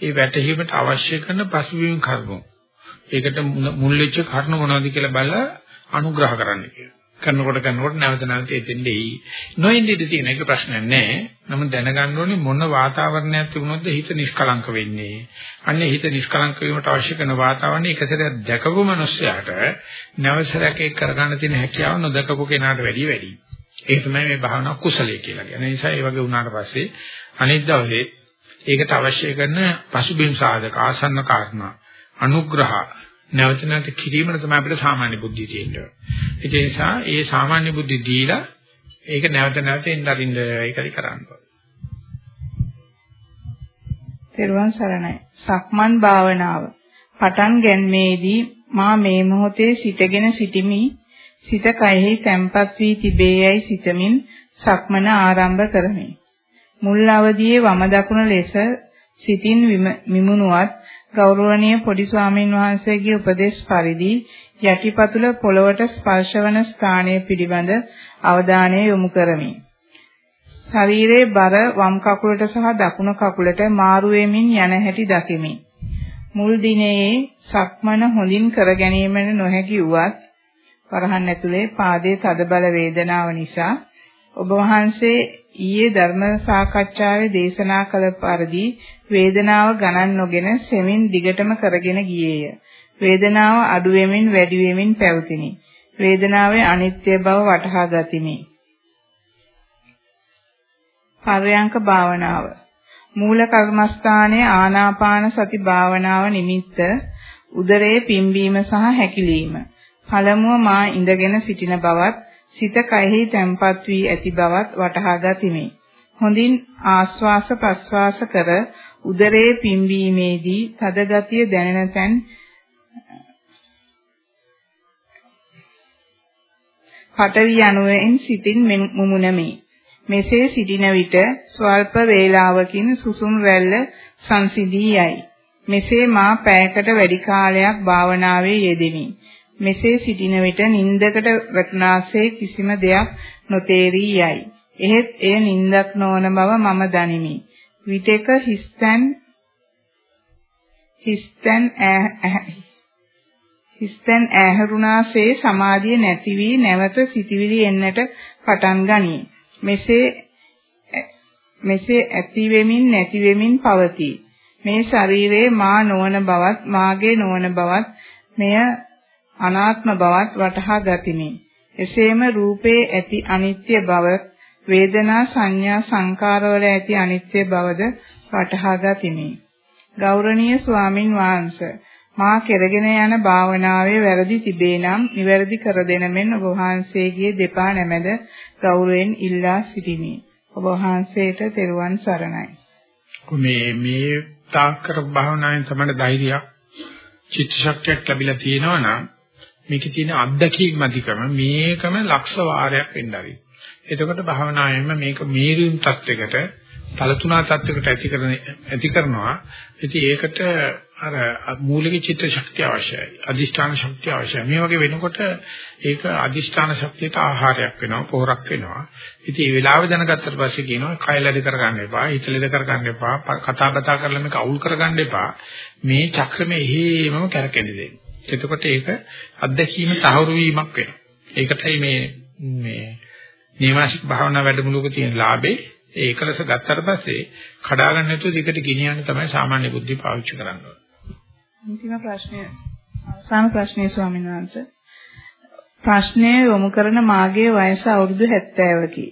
ඒ වැටහීමට අවශ්‍ය කරන පසුබිම් කර්ම. ඒකට මුල් වෙච්ච කර්ණ මොනවද කියලා බලලා අනුග්‍රහ කරන්න කියලා. කරනකොට කරනකොට නැවත නැවත එතෙන්දී නොඉන්දිට තියෙන එක ප්‍රශ්නයක් නෑ. නමුත් දැනගන්න ඕනේ මොන වාතාවරණයක් තිබුණොත්ද හිත නිෂ්කලංක වෙන්නේ. අන්නේ හිත නිෂ්කලංක වීමට අවශ්‍ය කරන වාතාවරණය එකසරයක් දැකපු මනුස්සයාට නැවසරයක් එක් කරගන්න තියෙන හැකියාව නොදකපු කෙනාට වැඩිය වැඩි. ඒක තමයි මේ භාවනා කුසලයේ කියලා කියන්නේ. ඒ නිසා ඒ වගේ වුණාට පස්සේ අනිත් දවසේ ඒකට අවශ්‍ය කරන පසුබිම් සාධක ආසන්න කාරණා අනුග්‍රහ නැවත නැවත කිරීමන තමයි අපිට සාමාන්‍ය බුද්ධිය තියෙන්නේ. ඒ නිසා ඒ සාමාන්‍ය බුද්ධි දීලා ඒක නැවත නැවත එන්නරින්න ඒකයි කරන්න ඕනේ. තෙරුවන් සරණයි. සක්මන් භාවනාව. පටන් ගැනීමේදී මා මේ මොහොතේ සිටගෙන සිටිමි. සිත කයෙහි තැම්පත් වී තිබේයයි සිතමින් සක්මන ආරම්භ කරමි. මුල් අවදියේ වම දකුණ ලෙස සිතින් විමුණුවත් ගෞරවනීය පොඩි ස්වාමීන් වහන්සේගේ උපදේශ පරිදි යටිපතුල පොළවට ස්පර්ශවන ස්ථානය පිළිබඳ අවධානය යොමු කරමි. ශරීරයේ බර වම් කකුලට සහ දකුණු කකුලට මාරු වෙමින් යන හැටි දකිමි. මුල් දිනේ සක්මන හොඳින් කර ගැනීමට නොහැකි වුවත් වරහන් ඇතුලේ පාදයේ තදබල වේදනාව නිසා ඔබ වහන්සේ ඊයේ ධර්ම සාකච්ඡාවේ දේශනා කළ පරිදි වේදනාව ගණන් නොගෙන සෙමින් දිගටම කරගෙන ගියේය. වේදනාව අඩු වෙමින් වැඩි වෙමින් පැවතිනි. වේදනාවේ අනිත්‍ය බව වටහා ගතිමි. පර්යංක භාවනාව මූල කර්මස්ථානයේ ආනාපාන සති භාවනාව නිමිත්ත උදරයේ පිම්බීම සහ හැකිලිම පළමුව මා ඉඳගෙන සිටින බවත් සිත කයෙහි තැම්පත් වී ඇති බවත් වටහා ගතිමි. හොඳින් ආස්වාස ප්‍රස්වාස කර උදරයේ පිම්බීමේදී තද ගතිය දැනෙන තැන් පටවි යනුවෙන් සිතින් මුමුණමි. මෙසේ සිටින විට ස්වල්ප වේලාවකින් සුසුම් රැල්ල සංසිඳී යයි. මෙසේ මා පැයකට වැඩි කාලයක් භාවනාවේ යෙදෙමි. මෙසේ සිටින විට නින්දකට වැටුණාසේ කිසිම දෙයක් නොතේරී යයි. එහෙත් එය නින්දක් නොවන බව මම දනිමි. විතක හිස්තන් හිස්තන් හිස්තන් ඇහැරුණාසේ සමාධිය නැති වී නැවත සිටිවිලි එන්නට පටන් ගනී. මෙසේ මෙසේ ඇති වෙමින් නැති වෙමින් පවතී. මේ ශරීරයේ මා නොවන බවත් මාගේ නොවන බවත් මෙය අනාත්ම බවත් වටහා ගතිමි. එසේම රූපේ ඇති අනිත්‍ය බව, වේදනා සංඥා සංකාරවල ඇති අනිත්‍ය බවද වටහා ගතිමි. ගෞරවනීය ස්වාමින් වහන්සේ මා කෙරගෙන යන භාවනාවේ වැරදි තිබේ නම් නිවැරදි කර දෙන මෙන් ඔබ වහන්සේගේ දෙපා නැමෙද ගෞරවයෙන් ඉල්ලා සිටිමි. ඔබ වහන්සේට තෙරුවන් සරණයි. මේ මේ තාක් කර භාවනාවෙන් තමයි ධෛර්යයක් චිත්ත ශක්තියක් ලැබිලා තියෙනවා නම් මේකේ තියෙන අත්දැකීම් අධිකම මේකම ලක්ෂ වාරයක් වෙන්න ඇති. එතකොට භාවනාවෙන්ම මේක මීරියම් තත්යකට තලතුණා තත්යකට ඇති කරන ඇති කරනවා. ඉතින් ඒකට අර මූලික චිත්ත ශක්තිය අවශ්‍යයි. අදිෂ්ඨාන ශක්තිය අවශ්‍යයි. මේ වගේ වෙනකොට ඒක අදිෂ්ඨාන ශක්තියට ආහාරයක් වෙනවා, පොහොරක් වෙනවා. ඉතින් මේ වෙලාව දැනගත්තට පස්සේ කියනවා කය ලැබි කරගන්න එපා, හිත ලැබි කරගන්න එපා, කතා බතා කරලා මේක අවුල් කරගන්න එපා. මේ චක්‍රමේ එහෙමම කරකෙන්නේ දෙන්න. එතකොට ඒක අත්දැකීම තහවුරු වීමක් වෙනවා. ඒකටයි මේ මේ නේවාසික භාවනා වැඩමුළුවක තියෙන ලාභේ ඒ එකලස ගත්තට පස්සේ කඩා ගන්න නැතුව දිගට ගෙනියන්න තමයි සාමාන්‍ය බුද්ධි පාවිච්චි කරන්නේ. අන්තිම ප්‍රශ්නය අවසාන ප්‍රශ්නය ස්වාමීන් වහන්සේ. ප්‍රශ්නය යොමු කරන මාගේ වයස අවුරුදු 70කි.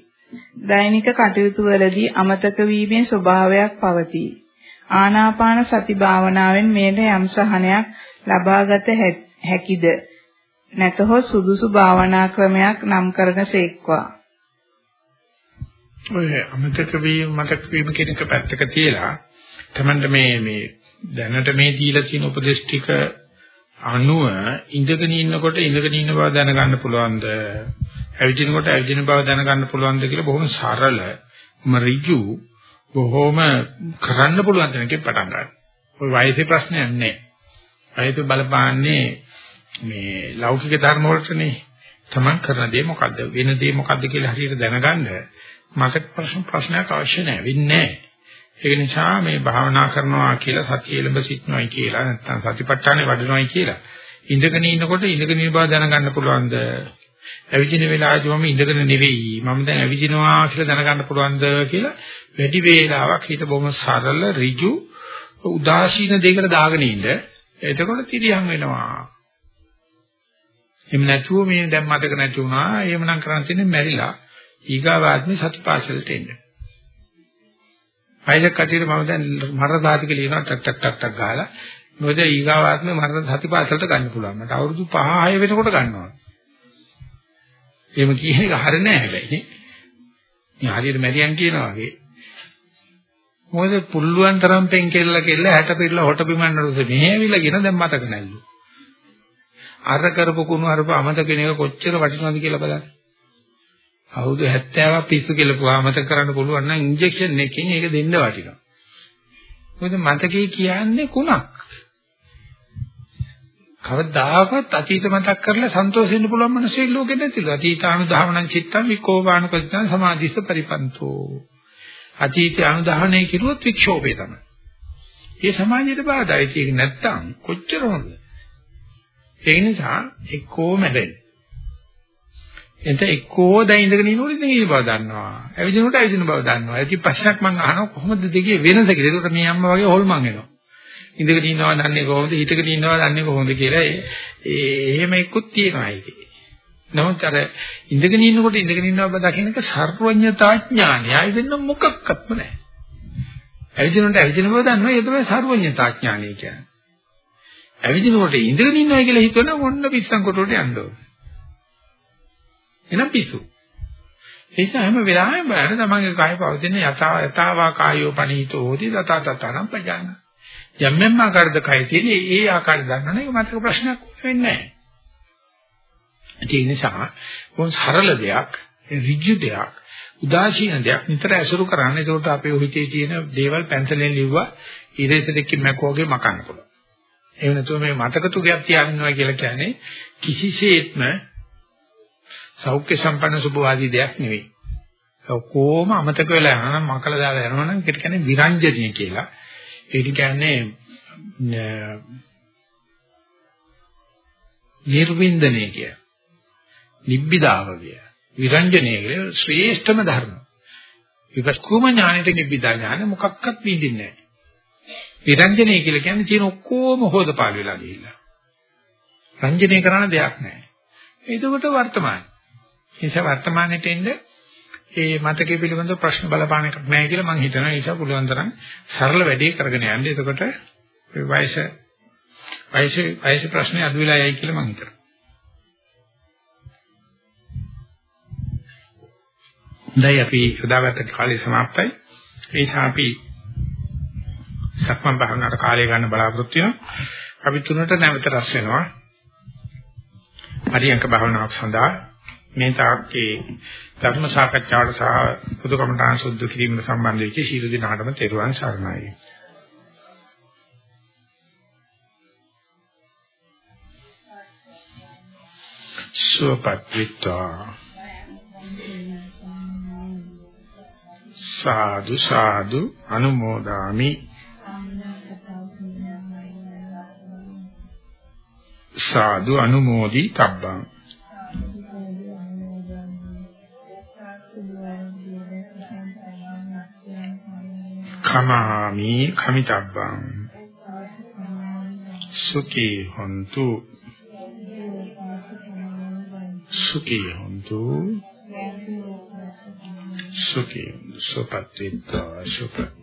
දෛනික කටයුතු වලදී අමතක වීමේ ස්වභාවයක් පවතී. ආනාපාන සති භාවනාවෙන් මේට යම් සහනයක් ලබාගත හැකිද? නැතහොත් සුදුසු භාවනා ක්‍රමයක් නම් කරන සේක්වා. ඔය අමතක වීම මතක වීම කියන එක පැත්තක තියලා තමන්ට මේ මේ දැනට මේ දීලා තියෙන උපදේශ ටික අනුව ඉඳගෙන ඉන්නකොට ඉඳගෙන ඉන්න බව දැනගන්න පුළුවන්ද? ඇවිදිනකොට ඇවිදින බව දැනගන්න පුළුවන්ද කියලා බොහොම සරල මරිජු බොහොම කරන්න පුළුවන් දෙනකෙන් පටන් ගන්න. ඔය වයසේ ප්‍රශ්නයක් නැහැ. වයස බලපාන්නේ මේ ලෞකික ධර්ම වලටනේ. Taman කරන දේ මොකද්ද? වෙන දේ මොකද්ද කියලා හරියට දැනගන්න මතක ප්‍රශ්න ප්‍රශ්නයක් අවශ්‍ය නැහැ. වෙන්නේ නැහැ. ඒ නිසා මේ භාවනා කරනවා කියලා සතිය එළඹ සිටනවායි කියලා නැත්නම් සතිපට්ඨානේ වඩනවායි කියලා ඉඳගෙන ඉන්නකොට ඉඳගෙන ඉන්න බව දැනගන්න පුළුවන්ද? ඇවිදින වෙලාවදී මම ඉඳගෙන නෙවෙයි මම දැන් ඇවිදිනවා කියලා දැනගන්න පුළුවන්ද කියලා වැඩි වේලාවක් හිත බොහොම සරල ඍජු උදාසීන දෙයකට දාගෙන ඉන්න. එතකොට තිරියම් වෙනවා. එහෙම නැතුව මේ දැන් මතක නැති වුණා. එහෙමනම් කරන් තියෙන්නේ මැරිලා ඊගාවාත්මේ සතිපාසලට එන්න. වයසක කටියට මම දැන් මරණ සාතික ලියනවා ටක් ටක් ටක් ටක් ගහලා මොකද ඊගාවාත්මේ මරණ සතිපාසලට ගන්න පුළුවන්. මට අවුරුදු 5 6 වෙනකොට ගන්නවා. එහෙම කියන එක හරිය නෑ හැබැයි. මේ හරියට මැරියන් කියනවා වගේ. මොකද පුල්ලුවන් තරම් පෙන් කෙල්ල කෙල්ල හැට පිරලා හොට බිමන්න රුස මෙහෙවිලා කියන දැන් මතක නැල්ලු. අර කරපු කුණු අරපු අමතක කෙනෙක් කොච්චර වටිනවද කියලා බලන්න. අවුරුදු 70ක් පිස්සු කියලා මතක කරන්න පුළුවන් නම් ඉන්ජෙක්ෂන් එකකින් ඒක දෙන්න වටිනවා. මොකද මතකේ කියන්නේ කුණක්. කවදාකවත් අතීත මතක් කරලා සන්තෝෂ වෙන්න පුළුවන් මිනිස්සු ලෝකෙ නැතිලු. අතීතානුධාවනං චිත්තං විකෝපානුපදිතං සමාධිස්ස පරිපන්තෝ. අතීතය අනුධාවනය කිරුවොත් වික්ෂෝපේ තමයි. ඒ සමාජයට බාධායි ඒක නැත්තම් කොච්චර හොඳ. ඒ නිසා එක්කෝ මැරෙන්න. එතන එක්කෝ දැන් ඉඳගෙන ඉන්නකොට ඉඳගෙන ඉන්න බව දන්නවා. ඇවිදිනකොට ඇවිදින බව දන්නවා. ඒකි ප්‍රශ්නයක් මම අහනවා කොහොමද දෙකේ වෙනස කියලා. ඒකට මේ අම්මා වගේ හොල්මන් එනවා. ඉඳගෙන ඉන්නවා දන්නේ කොහොමද? හිටගෙන ඉන්නවා දන්නේ කොහොමද කියලා ඒ එහෙම එක්කුත් තියෙනවා ඒකේ. නමුත් අර ඉඳගෙන ඉන්නකොට ඉඳගෙන ඉන්නවා බව දකින්නක සර්වඥතා ඥානය. ආයි වෙන මොකක්වත්ම නැහැ. ඇවිදිනකොට ඇවිදින බව දන්නවා. ඒ තමයි සර්වඥතා ඥානය කියන්නේ. ඇවිදිනකොට ඉඳගෙන ඉන්නවා කියලා හිතන මොන්න පිස්සන් කොටුවට යන්න ඕනේ. එනම් පිස්සු. ඒ නිසා හැම වෙලාවෙම බලන්න තමන්ගේ කාය පවතින යථා යථාවා කායෝ පනීතෝ හෝති තත තතරම් පජාන. යම් යම් ආකාරද කය තියෙන්නේ ඒ ආකාරය දන්නවනේ ඒක මතක ප්‍රශ්නයක් වෙන්නේ නැහැ. ඒ නිසා මොන් සරල දෙයක්, ඍජු දෙයක්, උදාසීන දෙයක් නිතර ඇසුරු කරන්න. ඒකට අපේ හිතේ තියෙන දේවල් පැන්සලෙන් ලිව්වා ඉරේසෙදකින් මැකුවගේ මකන්න පුළුවන්. එහෙම නැතුව මේ මතක තුගයක් තියාගන්නවා කියලා කියන්නේ කිසිසේත්ම සෞඛ්‍ය සම්පන්න සුභවාදී දෙයක් නෙවෙයි. ඔක්කොම අමතක වෙලා යනවා නම් මකලා දාලා යනවා නම් ඒකට කියන්නේ විරංජනීය කියලා. ඒක කියන්නේ නිර්වින්දනය කිය. නිබ්බිදාව කිය. විරංජනය කිය ශ්‍රේෂ්ඨම ධර්ම. විපස්කුම ඥානෙට නිබ්බිදා ඥාන මොකක්වත් විඳින්නේ නැහැ. විරංජනය කියලා කියන්නේ තියෙන ඔක්කොම හොදපාල වෙලා ගිහිල්ලා. රංජනය කරන දෙයක් නැහැ. එතකොට වර්තමාන. ඒ නිසා වර්තමානයේ එන්නේ ඒ මතකයේ පිළිබඳව ප්‍රශ්න බලපාන එකක් නැහැ කියලා මම හිතනවා. ඒ නිසා පුළුවන් තරම් සරල වැඩේ කරගෙන යන්න. එතකොට වයස වයස වයස ප්‍රශ්නේ අඩු වෙලා යයි කියලා මම හිතනවා. දැන් අපි යොදාගත්ත කාලය સમાප්තයි. ඒ නිසා අපි සක්මන් භාවනාවට කාලය ගන්න බලාපොරොත්තු වෙනවා. අපි තුනට නැවත රැස් වෙනවා. පරියංක භාවනාවක් සඳහා මේ තාක්කේ ධර්ම සාකච්ඡාවට සහ පුදුකමඨාන් සුද්ධ කිරීමට සම්බන්ධ වෙච්ච සීල දිනාටම තෙරුවන් සරණයි. සුවපත්විත්වා. සාදු සාදු අනුමෝදාමි. සාදු අනුමෝදි තබ්බං. කමාමි කමිතබ්බං। සුඛී හොන්තු। සුඛී හොන්තු। සුඛී සුපත්තිත්ත සුපත්।